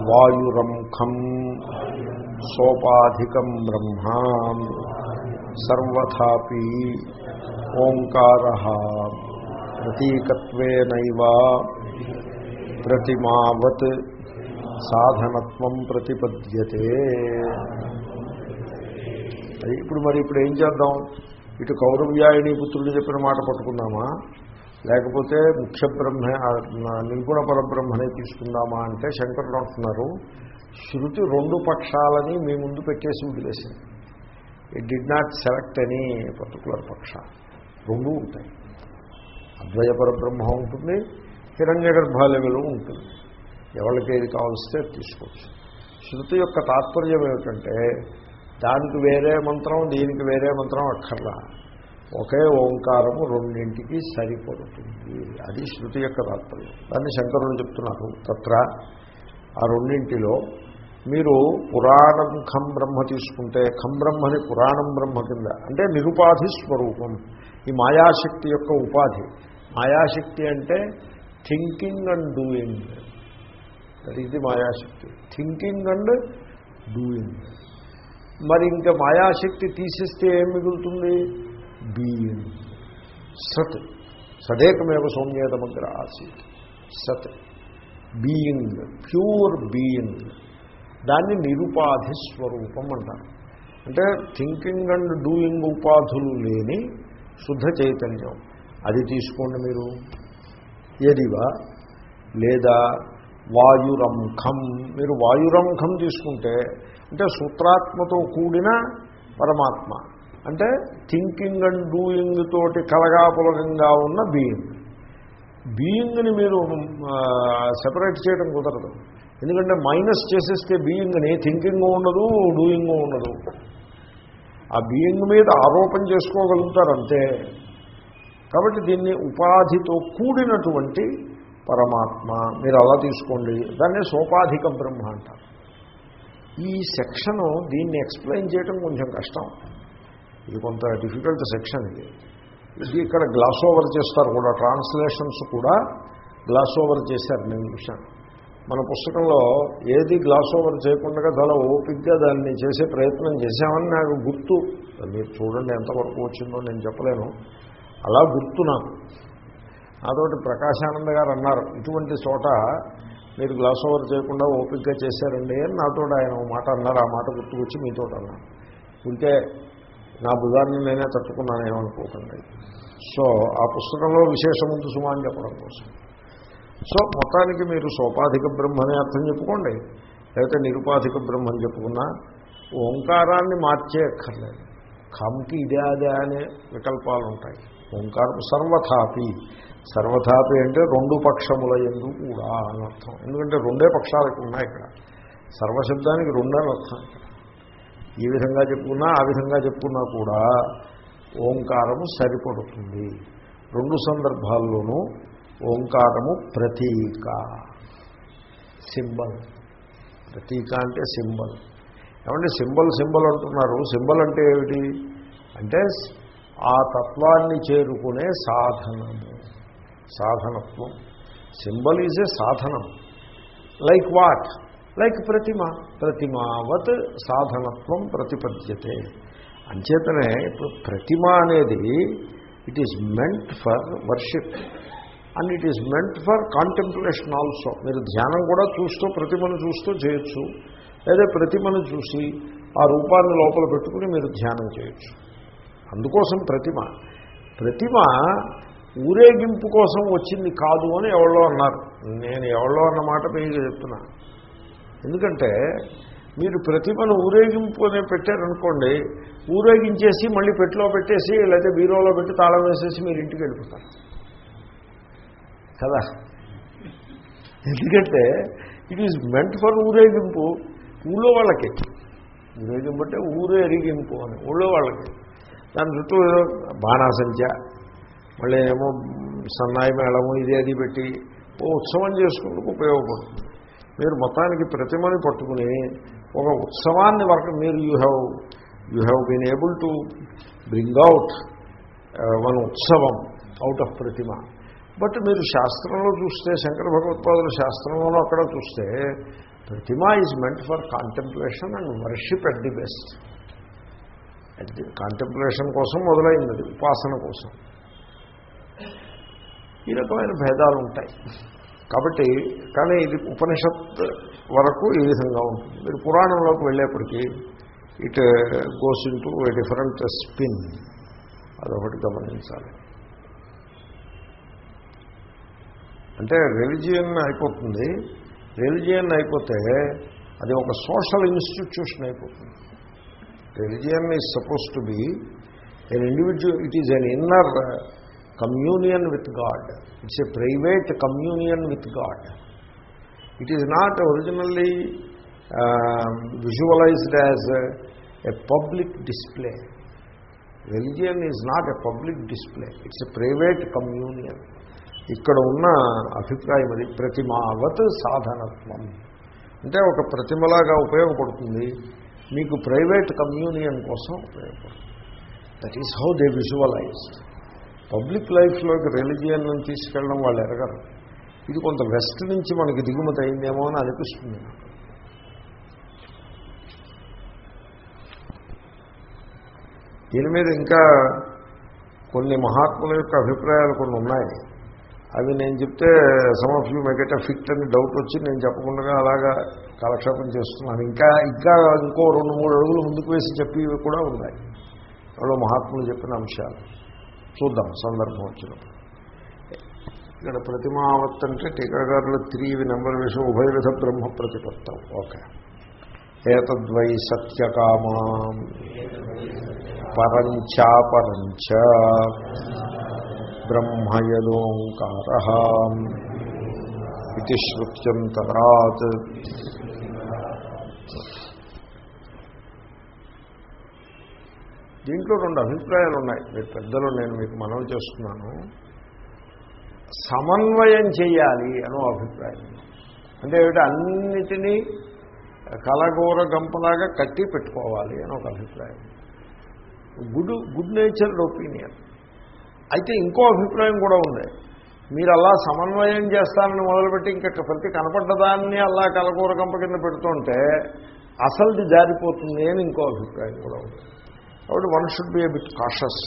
వాయురంఖం సోపాధికం బ్రహ్మ సర్వథాపి ఓంకార ప్రతీకత్వేనైవ ప్రతిమావత్ సాధనత్వం ప్రతిపద్యతే. ఇప్పుడు మరి ఇప్పుడు ఏం చేద్దాం? ఇటు కౌరవ్యాయని పుత్రుడు చెప్పిన మాట పట్టుకుందామా? లేకపోతే ముఖ్య బ్రహ్మ నిర్గుణ పరబ్రహ్మనే తీసుకుందామా అంటే శంకరుడు అంటున్నారు శృతి రెండు పక్షాలని మీ ముందు పెట్టేసి వదిలేసింది it did not select any particular paksha. రెండు ఉంటాయి. అద్వయ పరబ్రహ్మ ఉంటుంది హిరణ్య గర్భాలెవెలు ఉంటుంది. ఎవరికి ఏది కావలిస్తే తీసుకోవచ్చు. శృతి యొక్క తాత్పర్యం ఏమిటంటే దానికి వేరే మంత్రం దీనికి వేరే మంత్రం అక్కర్లా. ఒకే ఓంకారము రెండింటికి సరిపడుతుంది. అది శృతి యొక్క తాత్పర్యం. దాన్ని శంకరులు చెప్తున్నారు. తత్ర ఆ రెండింటిలో మీరు పురాణం ఖం బ్రహ్మ తీసుకుంటే ఖం బ్రహ్మని పురాణం బ్రహ్మ కింద అంటే నిరుపాధి స్వరూపం. ఈ మాయాశక్తి యొక్క ఉపాధి. మాయాశక్తి అంటే thinking and doing that is the mayashakti. Thinking and doing మరి ఇంకా మాయాశక్తి తీసేస్తే ఏం మిగులుతుంది? బీయింగ్. సత్. సదేకమేవ సౌమ్యేతమగ్ర ఆసీత్. సత్. బీయింగ్. Pure being. దాన్ని నిరుపాధి స్వరూపం అంటారు. అంటే థింకింగ్ అండ్ డూయింగ్ ఉపాధులు లేని శుద్ధ చైతన్యం. అది తీసుకోండి మీరు. ఎదివా లేదా వాయురంఖం. మీరు వాయురంఖం తీసుకుంటే అంటే సూత్రాత్మతో కూడిన పరమాత్మ. అంటే థింకింగ్ అండ్ డూయింగ్ తోటి కలగాపులకంగా ఉన్న బీయింగ్. బీయింగ్ని మీరు సెపరేట్ చేయడం కుదరదు. ఎందుకంటే మైనస్ చేసేస్తే బీయింగ్ని థింకింగ్ ఉండదు డూయింగ్ ఉండదు. ఆ బీయింగ్ మీద ఆరోపణ చేసుకోగలుగుతారంతే. కాబట్టి దీన్ని ఉపాధితో కూడినటువంటి పరమాత్మ మీరు అలా తీసుకోండి. దాన్ని సోపాధిక బ్రహ్మ అంటారు. ఈ సెక్షను దీన్ని ఎక్స్ప్లెయిన్ చేయడం కొంచెం కష్టం. ఇది కొంత డిఫికల్ట్ సెక్షన్ ఇది. ఇది ఇక్కడ గ్లాస్ ఓవర్ చేస్తారు కూడా ట్రాన్స్లేషన్స్ కూడా గ్లాస్ ఓవర్ చేశారు నేను చూశాను మన పుస్తకంలో ఏది గ్లాస్ ఓవర్ చేయకుండా చాలా ఓపిక్గా దాన్ని చేసే ప్రయత్నం చేశామని నాకు గుర్తు. మీరు చూడండి ఎంతవరకు వచ్చిందో నేను చెప్పలేను. అలా గుర్తు నాకు. నాతోటి ప్రకాశానంద గారు అన్నారు ఇటువంటి చోట మీరు గ్లాస్ ఓవర్ చేయకుండా ఓపిక్గా చేశారండి అని నాతో ఆయన మాట అన్నారు. ఆ మాట గుర్తుకొచ్చి మీతో అన్నారు ఉంటే నా బుధాన్ని నేనే తట్టుకున్నాను ఏమనుకోకండి. సో ఆ పుస్తకంలో విశేషం ఉంది సుమా అని చెప్పడం కోసం. సో మొత్తానికి మీరు సోపాధిక బ్రహ్మ అనే అర్థం చెప్పుకోండి. లేకపోతే నిరుపాధిక బ్రహ్మ అని చెప్పుకున్నా ఓంకారాన్ని మార్చేయక్కర్లేదు. కంకి ఇదే అదే అనే వికల్పాలు ఉంటాయి. ఓంకారం సర్వథాపి. సర్వథాపి అంటే రెండు పక్షముల ఎందు కూడా అని అర్థం. ఎందుకంటే రెండే పక్షాలకు ఉన్నాయి ఇక్కడ. సర్వశబ్దానికి రెండే అర్థం ఇక్కడ. ఈ విధంగా చెప్పుకున్నా ఆ విధంగా చెప్పుకున్నా కూడా ఓంకారము సరిపడుతుంది. రెండు సందర్భాల్లోనూ ఓంకారము ప్రతీక. సింబల్. ప్రతీక అంటే సింబల్. ఏమంటే సింబల్ సింబల్ అంటున్నారు. సింబల్ అంటే ఏమిటి? అంటే ఆ తత్వాన్ని చేరుకునే సాధనము. సాధనత్వం. సింబల్ ఈజ్ ఏ సాధనం. Like what? లైక్ ప్రతిమ. ప్రతిమావత్ సాధనత్వం ప్రతిపద్యతే. అంచేతనే ఇప్పుడు ప్రతిమ అనేది it is meant for worship and it is meant for contemplation also మీరు ధ్యానం కూడా చూస్తూ ప్రతిమను చూస్తూ చేయొచ్చు. లేదా ప్రతిమను చూసి ఆ రూపాన్ని లోపల పెట్టుకుని మీరు ధ్యానం చేయొచ్చు. అందుకోసం ప్రతిమ. ప్రతిమ ఊరేగింపు కోసం వచ్చింది కాదు అని ఎవరో అన్నారు. నేను ఎవరో అన్నమాట మీకు చెప్తున్నా. ఎందుకంటే మీరు ప్రతిభను ఊరేగింపు పెట్టారనుకోండి ఊరేగించేసి మళ్ళీ పెట్టిలో పెట్టేసి లేకపోతే బీరోలో పెట్టి తాళం వేసేసి మీరు ఇంటికి వెళ్ళిపోతారు. కదా? ఎందుకంటే ఇట్ ఈజ్ మెంట్ ఫర్ ఊరేగింపు ఊళ్ళో వాళ్ళకి. ఊరేగింపు అంటే ఊరేగింపు అని ఊళ్ళో వాళ్ళకి. దాని చుట్టూ బాణాసంఖ్య మళ్ళీ ఏమో సన్నాయి మేళము ఇది అది పెట్టి ఓ ఉత్సవం చేసుకుంటూ ఉపయోగపడుతుంది. మీరు మొత్తానికి ప్రతిమని పట్టుకుని ఒక ఉత్సవాన్ని వరకు మీరు you have you have been able to bring out one utsavam out of pratima. But మీరు శాస్త్రంలో చూస్తే శంకర భగవత్పాదుల శాస్త్రంలో అక్కడ చూస్తే pratima is meant for contemplation and worship at the best at the contemplation కోసం మొదలైంది ఉపాసన కోసం. ఈ రకమైన భేదాలు ఉంటాయి. కాబట్టి కానీ ఇది ఉపనిషత్ వరకు ఈ విధంగా ఉంటుంది. మీరు పురాణంలోకి వెళ్ళేప్పటికీ it goes into a different spin. అదొకటి గమనించాలి. అంటే రెలిజియన్ అయిపోతుంది. రెలిజియన్ అయిపోతే అది ఒక సోషల్ ఇన్స్టిట్యూషన్ అయిపోతుంది. Religion is suppose to be an individual it is an inner communion with God it's a private communion with God it is not originally visualised as a public display religion is not a public display it's a private communion ఇక్కడ ఉన్న అభిప్రాయం అది. ప్రతిమావత్ సాధనత్వం. అంటే ఒక ప్రతిమలాగా ఉపయోగపడుతుంది. మీకు private communion కోసం ఉపయోగపడుతుంది. That is how they visualised public లైఫ్లోకి రిలిజియన్ తీసుకెళ్ళడం వాళ్ళు ఎరగరు. ఇది కొంత వెస్ట్ నుంచి మనకి దిగుమతి అయిందేమో అని అనిపిస్తుంది దీని మీద ఇంకా కొన్ని మహాత్ముల యొక్క అభిప్రాయాలు కొన్ని ఉన్నాయి. అవి నేను చెప్తే some of you may get fit అని డౌట్ వచ్చి నేను చెప్పకుండా అలాగా కాలక్షేపం చేస్తున్నాను. ఇంకా ఇంకా ఇంకో రెండు మూడు అడుగులు ముందుకు వేసి చెప్పి కూడా ఉన్నాయి. ఎవరో మహాత్ములు చెప్పిన అంశాలు. చూద్దాం సందర్భం వచ్చినప్పుడు. ఇక్కడ ప్రతిమావత్ అంటే టీకాగారులు త్రీవి నెంబర్ విషయం ఉభయవిధ బ్రహ్మ ప్రతిపత్తం. ఓకే. ఏతద్వై సత్యకామా. పరంచాపరంచ బ్రహ్మయలోంకార ఇది శృత్యంతరాత్. దీంట్లో రెండు అభిప్రాయాలు ఉన్నాయి మీరు పెద్దలు నేను మీకు మనవి చేస్తున్నాను. సమన్వయం చేయాలి అనో అభిప్రాయం. అంటే ఏమిటి? అన్నిటినీ కలగూర గంపలాగా కట్టి పెట్టుకోవాలి అని ఒక అభిప్రాయం. Good good natured opinion. అయితే ఇంకో అభిప్రాయం కూడా ఉంది. మీరు అలా సమన్వయం చేస్తారని మొదలుపెట్టి ఇంకా ప్రతి కనపడ్డదాన్ని అలా కలకూర గంప కింద పెడుతుంటే అసలుది జారిపోతుంది అని ఇంకో అభిప్రాయం కూడా ఉంది. కాబట్టి one should be a bit cautious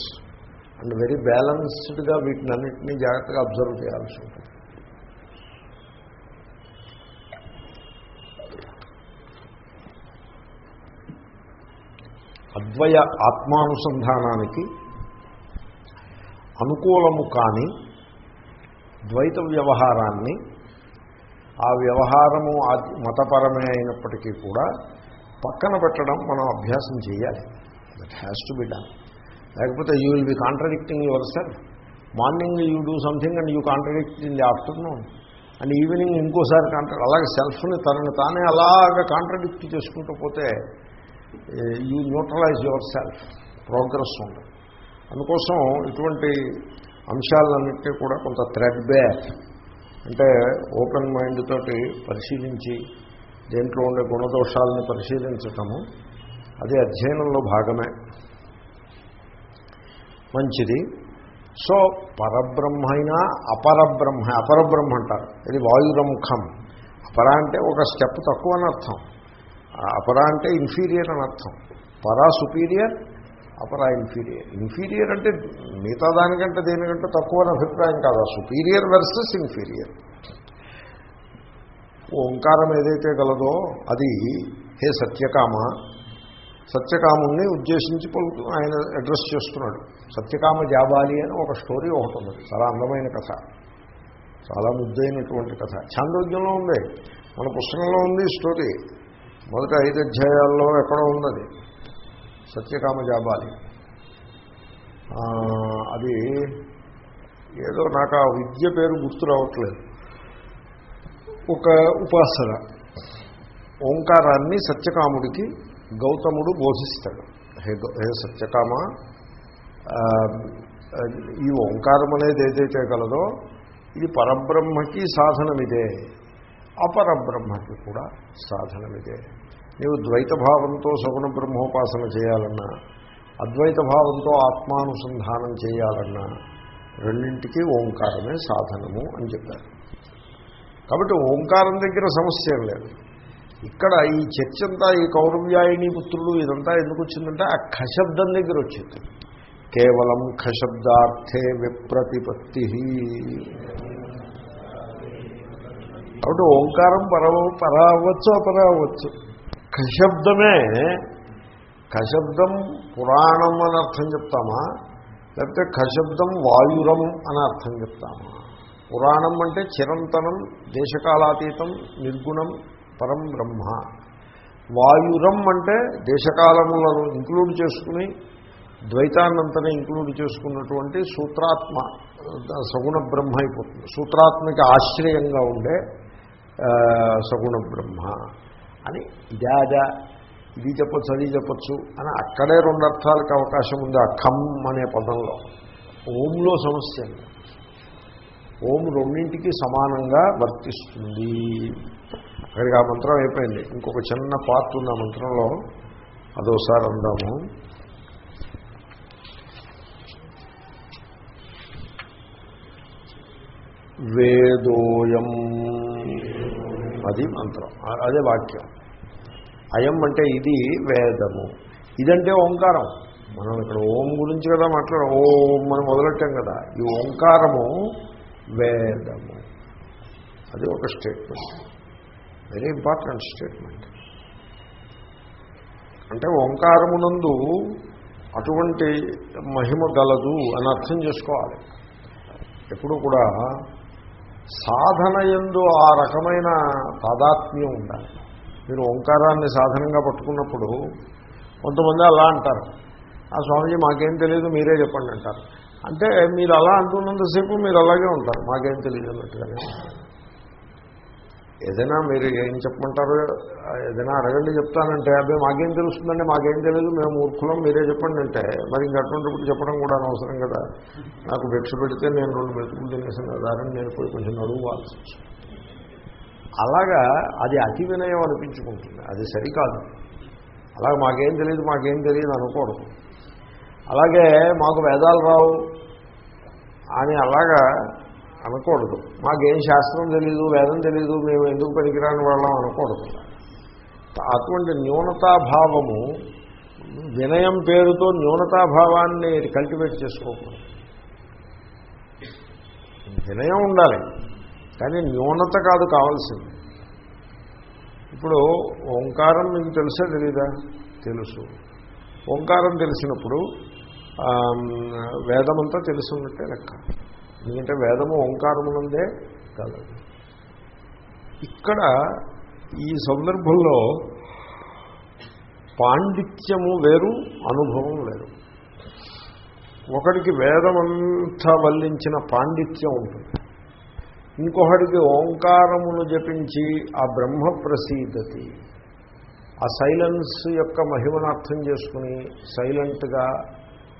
and very బ్యాలెన్స్డ్గా వీటిని అన్నింటినీ జాగ్రత్తగా అబ్జర్వ్ చేయాల్సి ఉంటుంది. అద్వయ ఆత్మానుసంధానానికి అనుకూలము కాని ద్వైత వ్యవహారాన్ని ఆ వ్యవహారము మతపరమే అయినప్పటికీ కూడా పక్కన పెట్టడం మనం అభ్యాసం చేయాలి. హ్యాస్ టు బి డన్ లేకపోతే you will be contradicting yourself morning you do something and you contradict in the afternoon and evening ఇంకోసారి కాంట్రా అలాగే సెల్ఫ్ని తనని తానే అలాగ కాంట్రడిక్ట్ చేసుకుంటూ పోతే you neutralise your self progress ఉండదు. అందుకోసం ఇటువంటి అంశాలన్నింటినీ కూడా కొంత థ్రెడ్ బ్యాక్ అంటే ఓపెన్ మైండ్ తోటి పరిశీలించి దేంట్లో ఉండే గుణదోషాలను పరిశీలించటము అది అధ్యయనంలో భాగమే. మంచిది. సో పరబ్రహ్మ అయినా అపరబ్రహ్మ అపరబ్రహ్మ అంటారు. ఇది వాయురముఖం. అపర అంటే ఒక స్టెప్ తక్కువ అని అర్థం. అపర అంటే ఇన్ఫీరియర్ అని అర్థం. పరా సుపీరియర్ అపరా ఇన్ఫీరియర్. ఇన్ఫీరియర్ అంటే మిగతా దానికంటే దేనికంటే తక్కువ అని అభిప్రాయం కాదు. Superior versus inferior. ఓంకారం ఏదైతే గలదో అది హే సత్యకామ సత్యకాముణ్ణి ఉద్దేశించి పలుకు ఆయన అడ్రస్ చేస్తున్నాడు. సత్యకామ జాబాలి అని ఒక స్టోరీ ఒకటి ఉంది చాలా అందమైన కథ. చాలా ముద్దైనటువంటి కథ. చాంద్రోగ్యంలో ఉంది. మన పుస్తకంలో ఉంది స్టోరీ మొదట ఐదు అధ్యాయాల్లో ఎక్కడో ఉన్నది. సత్యకామ జాబాలి. అది ఏదో నాకు ఆ విద్య పేరు గుర్తు రావట్లేదు. ఒక ఉపాసన. ఓంకారాన్ని సత్యకాముడికి గౌతముడు బోధిస్తాడు. హే హే సత్యకామ ఈ ఓంకారం అనేది ఏదైతే కలదో ఇది పరబ్రహ్మకి సాధనమిదే. అపరబ్రహ్మకి కూడా సాధనమిదే. నీవు ద్వైత భావంతో సగుణ బ్రహ్మోపాసన చేయాలన్నా అద్వైత భావంతో ఆత్మానుసంధానం చేయాలన్నా రెండింటికి ఓంకారమే సాధనము అని చెప్పారు. కాబట్టి ఓంకారం దగ్గర సమస్య ఏం లేదు. ఇక్కడ ఈ చర్చ అంతా ఈ కౌరవ్యాయిని పుత్రులు ఇదంతా ఎందుకు వచ్చిందంటే ఆ ఖశబ్దం దగ్గర వచ్చింది. కేవలం ఖశబ్దార్థే విప్రతిపత్తి. కాబట్టి ఓంకారం పరవ పరావచ్చు అవ్వచ్చు అపర అవ్వచ్చు ఖశబ్దమే ఖశబ్దం పురాణం అని అర్థం చెప్తామా? లేకపోతే ఖశబ్దం వాయురం అని అర్థం చెప్తామా? పురాణం అంటే చిరంతనం దేశకాలాతీతం నిర్గుణం పరం బ్రహ్మ. వాయురం అంటే దేశకాలములను ఇంక్లూడ్ చేసుకుని ద్వైతాన్నంతనే ఇంక్లూడ్ చేసుకున్నటువంటి సూత్రాత్మ సగుణ బ్రహ్మ అయిపోతుంది. సూత్రాత్మకి ఆశ్రయంగా ఉండే సగుణ బ్రహ్మ అని ఇదాదా ఇది చెప్పచ్చు అది చెప్పచ్చు అని అక్కడే రెండు అర్థాలకు అవకాశం ఉంది ఆ ఖమ్ అనే పదంలో. ఓంలో సమస్య ఓం రెండింటికి సమానంగా వర్తిస్తుంది. అక్కడికి ఆ మంత్రం అయిపోయింది. ఇంకొక చిన్న పార్ట్ ఉంది ఆ మంత్రంలో. అదోసారి అందాము. వేదోయం. అది మంత్రం. అదే వాక్యం. అయం అంటే ఇది వేదము. ఇదంటే ఓంకారం. మనం ఇక్కడ ఓం గురించి కదా మాట్లాడ ఓం మనం మొదలెట్టాం కదా. ఈ ఓంకారము వేదము. అది ఒక స్టేట్మెంట్ వెరీ ఇంపార్టెంట్ స్టేట్మెంట్ అంటే ఓంకారమునందు అటువంటి మహిమ గలదు అని అర్థం చేసుకోవాలి. ఎప్పుడు కూడా సాధన ఎందు ఆ రకమైన తాదాత్మ్యం ఉండాలి. మీరు ఓంకారాన్ని సాధనంగా పట్టుకున్నప్పుడు కొంతమంది అలా అంటారు. ఆ స్వామీజీ మాకేం తెలియదు మీరే చెప్పండి అంటారు. అంటే మీరు అలా అంటున్నంతసేపు మీరు అలాగే ఉంటారు. మాకేం తెలియదు అన్నట్టుగానే ఏదైనా మీరు ఏం చెప్పమంటారో ఏదైనా అడగండి చెప్తానంటే అబ్బాయి మాకేం తెలుస్తుందండి మాకేం తెలియదు మేము మూర్ఖులం మీరే చెప్పండి అంటే. మరి ఇంక అటువంటిప్పుడు చెప్పడం కూడా అనవసరం కదా. నాకు భిక్ష పెడితే నేను రెండు మెతుకులు తినేసిన దారిని నేను పోయి కొంచెం నడువాల్సి అలాగా అది అతి వినయం అనిపించుకుంటుంది. అది సరికాదు. అలాగే మాకేం తెలియదు మాకేం తెలియదు అనుకోవడం అలాగే మాకు వేదాలు రావు. అని అలాగా అనకూడదు. మాకేం శాస్త్రం తెలియదు వేదం తెలియదు మేము ఎందుకు పనికిరాని వాళ్ళం అనకూడదు. అటువంటి న్యూనతాభావము వినయం పేరుతో న్యూనతాభావాన్ని కల్టివేట్ చేసుకోకూడదు. వినయం ఉండాలి కానీ న్యూనత కాదు కావాల్సింది. ఇప్పుడు ఓంకారం మీకు తెలుసా తెలీదా? తెలుసు. ఓంకారం తెలిసినప్పుడు వేదమంతా తెలుసున్నట్టే లెక్క. ఎందుకంటే వేదము ఓంకారమునందే కాదు. ఇక్కడ ఈ సందర్భంలో పాండిత్యము వేరు అనుభవం వేరు. ఒకడికి వేదమంతా వల్లించిన పాండిత్యం ఉంటుంది. ఇంకొకడికి ఓంకారమును జపించి ఆ బ్రహ్మ ప్రసీదతి. ఆ సైలెన్స్ యొక్క మహిమను అర్థం చేసుకుని సైలెంట్గా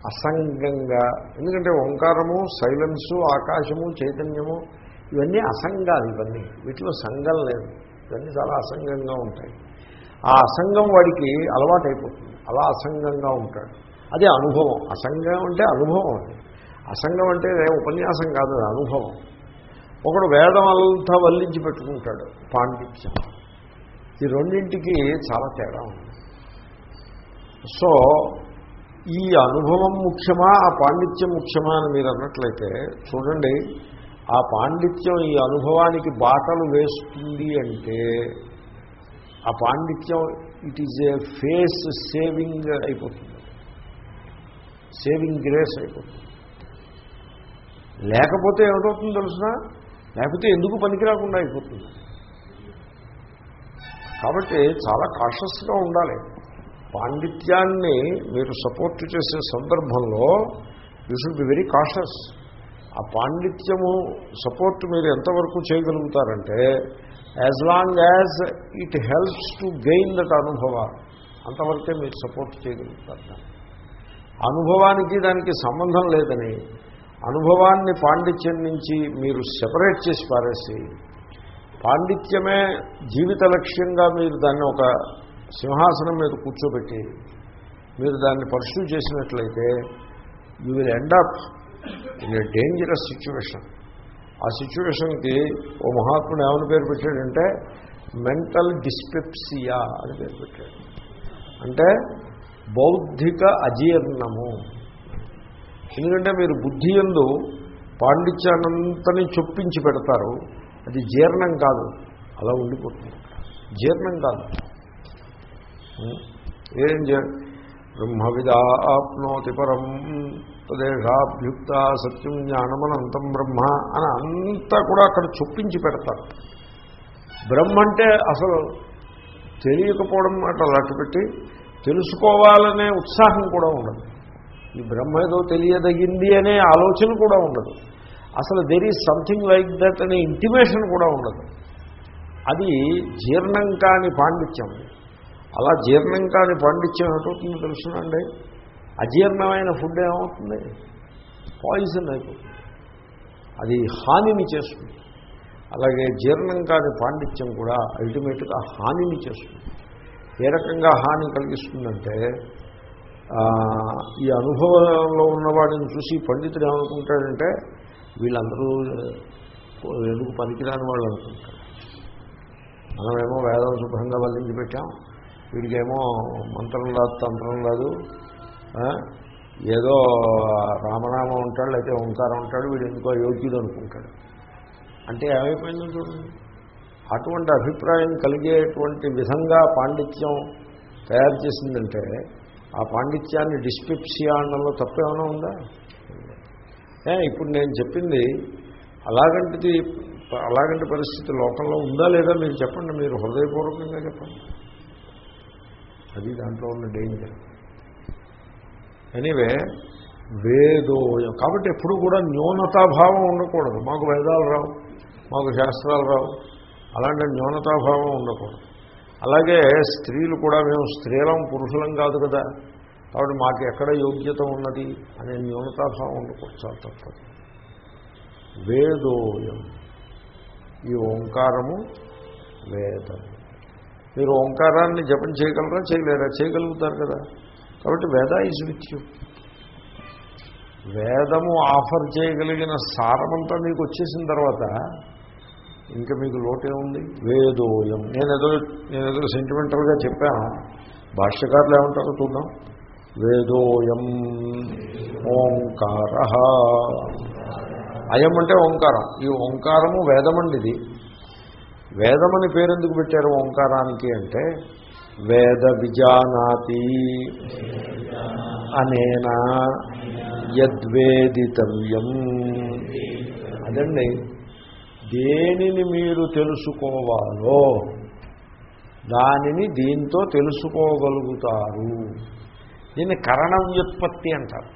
అసంగంగా. ఎందుకంటే ఓంకారము సైలెన్సు ఆకాశము చైతన్యము ఇవన్నీ అసంగాలు ఇవన్నీ. వీటిలో సంఘం లేదు. ఇవన్నీ చాలా అసంగంగా ఉంటాయి. ఆ అసంగం వాడికి అలవాటైపోతుంది. అలా అసంగంగా ఉంటాడు. అదే అనుభవం. అసంగం అంటే అనుభవం అది. అసంగం అంటే ఉపన్యాసం కాదు అది అనుభవం. ఒకడు వేదం అంతా వల్లించి పెట్టుకుంటాడు పాండిత్యం. ఈ రెండింటికి చాలా తేడా ఉంది. సో ఈ అనుభవం ముఖ్యమా ఆ పాండిత్యం ముఖ్యమా అని మీరు అన్నట్లయితే చూడండి ఆ పాండిత్యం ఈ అనుభవానికి బాటలు వేస్తుంది అంటే ఆ పాండిత్యం it is a face saving అయిపోతుంది. సేవింగ్ గ్రేస్ అయిపోతుంది. లేకపోతే ఏమిటవుతుంది తెలుసిన లేకపోతే ఎందుకు పనికిరాకుండా అయిపోతుంది? కాబట్టి చాలా కాషస్గా ఉండాలి. పాండిత్యాన్ని మీరు సపోర్ట్ చేసే సందర్భంలో you should be very cautious ఆ పాండిత్యము సపోర్ట్ మీరు ఎంతవరకు చేయగలుగుతారంటే as long as it helps to gain that అనుభవ అంతవరకే మీరు సపోర్ట్ చేయగలుగుతారు అనుభవానికి దానికి సంబంధం లేదని అనుభవాన్ని పాండిత్యం నుంచి మీరు సెపరేట్ చేసి పారేసి పాండిత్యమే జీవిత లక్ష్యంగా మీరు దాన్ని ఒక సింహాసనం మీద కూర్చోబెట్టి మీరు దాన్ని పర్సూ చేసినట్లయితే you will end up in a dangerous situation ఆ సిచ్యువేషన్కి ఓ మహాత్ముడు ఏమని పేరు పెట్టాడంటే మెంటల్ డిస్పెప్సియా అని పేరు పెట్టాడు. అంటే బౌద్ధిక అజీర్ణము. ఎందుకంటే మీరు బుద్ధి ఎందు పాండిత్యానంతని చొప్పించి పెడతారు అది జీర్ణం కాదు అలా ఉండిపోతుంది. జీర్ణం కాదు. ఏం చే బ్రహ్మవిదా ఆప్నోతి పరం తదేషాభ్యుక్త సత్యం జ్ఞానమనంతం బ్రహ్మ అని అంతా కూడా అక్కడ చొప్పించి పెడతారు. బ్రహ్మ అంటే అసలు తెలియకపోవడం మాట అలాంటి పెట్టి తెలుసుకోవాలనే ఉత్సాహం కూడా ఉండదు. ఈ బ్రహ్మ ఏదో తెలియదగింది అనే ఆలోచన కూడా ఉండదు. అసలు there is something like that అనే ఇంటిమేషన్ కూడా ఉండదు. అది జీర్ణం కాని పాండిత్యం. అలా జీర్ణం కాని పాండిత్యం ఏమవుతుందో తెలుసునండి. అజీర్ణమైన ఫుడ్ ఏమవుతుంది? పాయిజన్ అయిపోతుంది. అది హానిని చేస్తుంది. అలాగే జీర్ణం కాని పాండిత్యం కూడా అల్టిమేట్గా హానిని చేస్తుంది. ఏ రకంగా హాని కలిగిస్తుందంటే ఈ అనుభవంలో ఉన్నవాడిని చూసి పండితుడు ఏమనుకుంటాడంటే వీళ్ళందరూ ఎందుకు పనికిరాని వాళ్ళు అనుకుంటారు. మనమేమో వేదం శుభ్రంగా వల్లించి పెట్టాం. వీడికేమో మంత్రం రాదు తంత్రం రాదు. ఏదో రామనామం ఉంటాడు లేకపోతే ఓంకారం ఉంటాడు వీడు ఎందుకో యోగ్యుడు అనుకుంటాడు. అంటే ఏమైపోయిందో చూడండి. అటువంటి అభిప్రాయం కలిగేటువంటి విధంగా పాండిత్యం తయారు చేసిందంటే ఆ పాండిత్యాన్ని డిస్పిప్సియా అనడంలో తప్పేమైనా ఉందా? ఇప్పుడు నేను చెప్పింది అలాగంటిది అలాగంటి పరిస్థితి లోకంలో ఉందా లేదా మీరు చెప్పండి మీరు హృదయపూర్వకంగా చెప్పండి. అది దాంట్లో ఉన్న డేంజర్ ఎనీవే వేదోయం. కాబట్టి ఎప్పుడు కూడా న్యూనతాభావం ఉండకూడదు. మాకు వేదాలు రావు మాకు శాస్త్రాలు రావు. అలాంటి న్యూనతాభావం ఉండకూడదు. అలాగే స్త్రీలు కూడా మేము స్త్రీలం పురుషులం కాదు కదా. కాబట్టి మాకు ఎక్కడ యోగ్యత ఉన్నది అనే న్యూనతాభావం ఉండకూడదు. చాలా తప్పదు. వేదోయం. ఈ ఓంకారము వేదము మీరు ఓంకారాన్ని జపం చేయగలరా? చేయలేరా? చేయగలుగుతారు కదా. కాబట్టి వేద ఈజ్ విత్ యూ వేదము ఆఫర్ చేయగలిగిన సారమంతా మీకు వచ్చేసిన తర్వాత ఇంకా మీకు లోటే ఉంది. వేదోయం. నేనేదో నేనేదో సెంటిమెంటల్గా చెప్పాను. భాష్యకారులు ఏమంటారో చూద్దాం. వేదోయం. ఓంకార. అయం అంటే ఓంకారం. ఈ ఓంకారము వేదమండి ఇది వేదమని పేరెందుకు పెట్టారు ఓంకారానికి అంటే వేద విజానాతి అనేనా యద్వేదితవ్యం. అదండి. దేనిని మీరు తెలుసుకోవాలో దానిని దీంతో తెలుసుకోగలుగుతారు. దీన్ని కరణ వ్యుత్పత్తి అంటారు.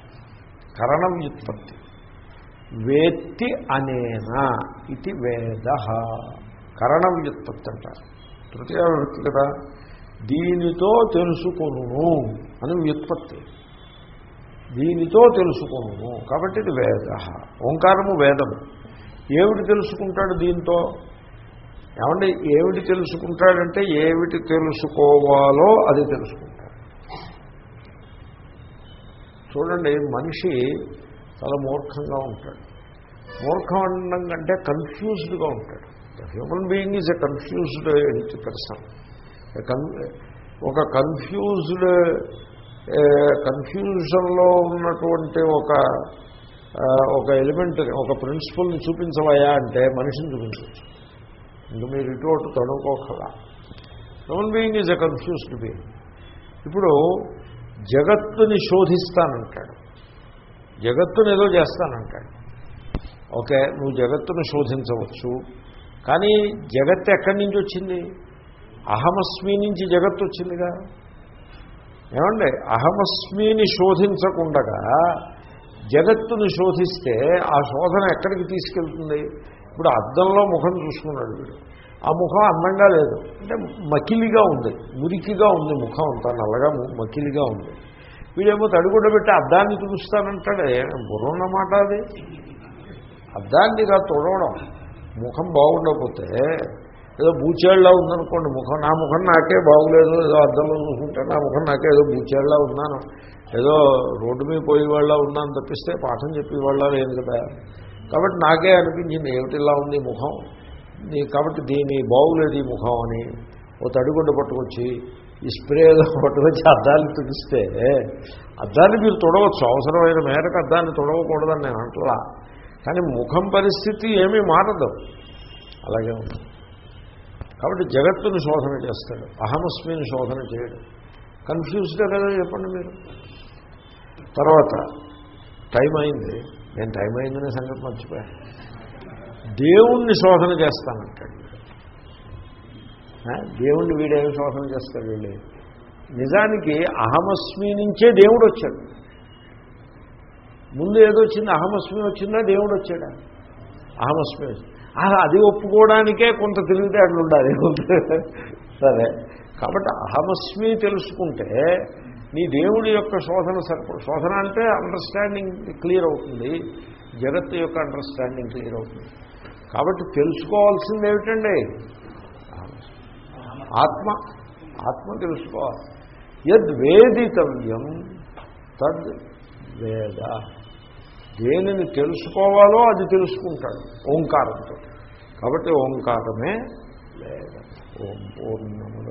కరణ వ్యుత్పత్తి వేత్తి అనేనా? ఇది వేద. కరణ వ్యుత్పత్తి అంటారు తృతీయ విభక్తి కదా. దీనితో తెలుసుకొను అని వ్యుత్పత్తి. దీనితో తెలుసుకొను కాబట్టి ఇది వేద. ఓంకారము వేదము. ఏమిటి తెలుసుకుంటాడు దీంతో? ఏమంటే ఏమిటి తెలుసుకుంటాడంటే ఏమిటి తెలుసుకోవాలో అది తెలుసుకుంటాడు. చూడండి మనిషి చాలా మూర్ఖంగా ఉంటాడు. మూర్ఖం అనడం కంటే కన్ఫ్యూజ్డ్గా ఉంటాడు. Human being is a confused person ఒక కన్ఫ్యూజ్డ్ కన్ఫ్యూజన్లో ఉన్నటువంటి ఒక ఒక ఎలిమెంట్ ఒక ప్రిన్సిపల్ని చూపించవయా అంటే మనిషిని చూపించవచ్చు. ఇంక మీరు ఇటువంటి అటు తడుకోకలా human being is a confused being ఇప్పుడు జగత్తుని శోధిస్తానంటాడు. జగత్తుని ఏదో చేస్తానంటాడు. ఓకే నువ్వు జగత్తును శోధించవచ్చు. కానీ జగత్తు ఎక్కడి నుంచి వచ్చింది? అహమస్మి నుంచి జగత్తు వచ్చిందిగా. ఏమండి? అహమస్మిని శోధించకుండగా జగత్తుని శోధిస్తే ఆ శోధన ఎక్కడికి తీసుకెళ్తుంది? ఇప్పుడు అద్దంలో ముఖం చూసుకున్నాడు వీడు. ఆ ముఖం అందంగా లేదు. అంటే మకిలిగా ఉంది. మురికిగా ఉంది ముఖం అంతా. నల్లగా ము- మకిలిగా ఉంది. వీడేమో తడిగుడ్డ పెట్టి అద్దాన్ని తుడుస్తానంటాడే. బుర్రన్న మాట అది. అద్దాన్ని కాదు తుడవడం. ముఖం బాగుండకపోతే ఏదో బూచేళ్ళ ఉందనుకోండి ముఖం నా ముఖం నాకే బాగులేదు ఏదో అద్దంలో చూసుకుంటే నా ముఖం నాకే ఏదో బూచేళ్ళ ఉన్నాను ఏదో రోడ్డు మీద పోయేవాళ్ళ ఉన్నాను తప్పిస్తే పాఠం చెప్పేవాళ్ళ లేదు కదా. కాబట్టి నాకే అనిపించింది ఏమిటిలా ఉంది ఈ ముఖం? నీ కాబట్టి దీని బాగులేదు ఈ ముఖం అని ఓ తడిగుడ్డ పట్టుకొచ్చి ఈ స్ప్రే ఏదో పట్టుకొచ్చి అద్దాలు తుడిస్తే అద్దాన్ని మీరు తొడవచ్చు అవసరమైన మేరకు అద్దాన్ని తొడవకూడదని నేను అంటలా. కానీ ముఖం పరిస్థితి ఏమీ మారదు. అలాగే ఉంది. కాబట్టి జగత్తుని శోధన చేస్తాడు. అహమస్మిని శోధన చేయడు. కన్ఫ్యూజ్గా కదా చెప్పండి మీరు. తర్వాత టైం అయింది. నేను టైం అయిందనే సంగతి మర్చిపోయాను దేవుణ్ణి శోధన చేస్తానంటాడు. దేవుణ్ణి వీడేమి శోధన చేస్తాడు వీళ్ళు? నిజానికి అహమస్మి నుంచే దేవుడు వచ్చాడు ముందు ఏదో వచ్చింది అహమస్మి వచ్చిందా దేవుడు వచ్చాడా? అహమస్మి వచ్చి అది ఒప్పుకోవడానికే కొంత తెలివితేటలు ఉండాలి సరే. కాబట్టి అహమస్మి తెలుసుకుంటే నీ దేవుడి యొక్క శోధన సరిపడ శోధన అంటే అండర్స్టాండింగ్ క్లియర్ అవుతుంది జగత్తు యొక్క అండర్స్టాండింగ్ క్లియర్ అవుతుంది. కాబట్టి తెలుసుకోవాల్సింది ఏమిటండి? ఆత్మ ఆత్మ తెలుసుకోవాలి. యద్వేదితవ్యం తద్ వేద. దేనిని తెలుసుకోవాలో అది తెలుసుకుంటాడు ఓంకారంతో. కాబట్టి ఓంకారమే లేదు ఓం పూర్ణముద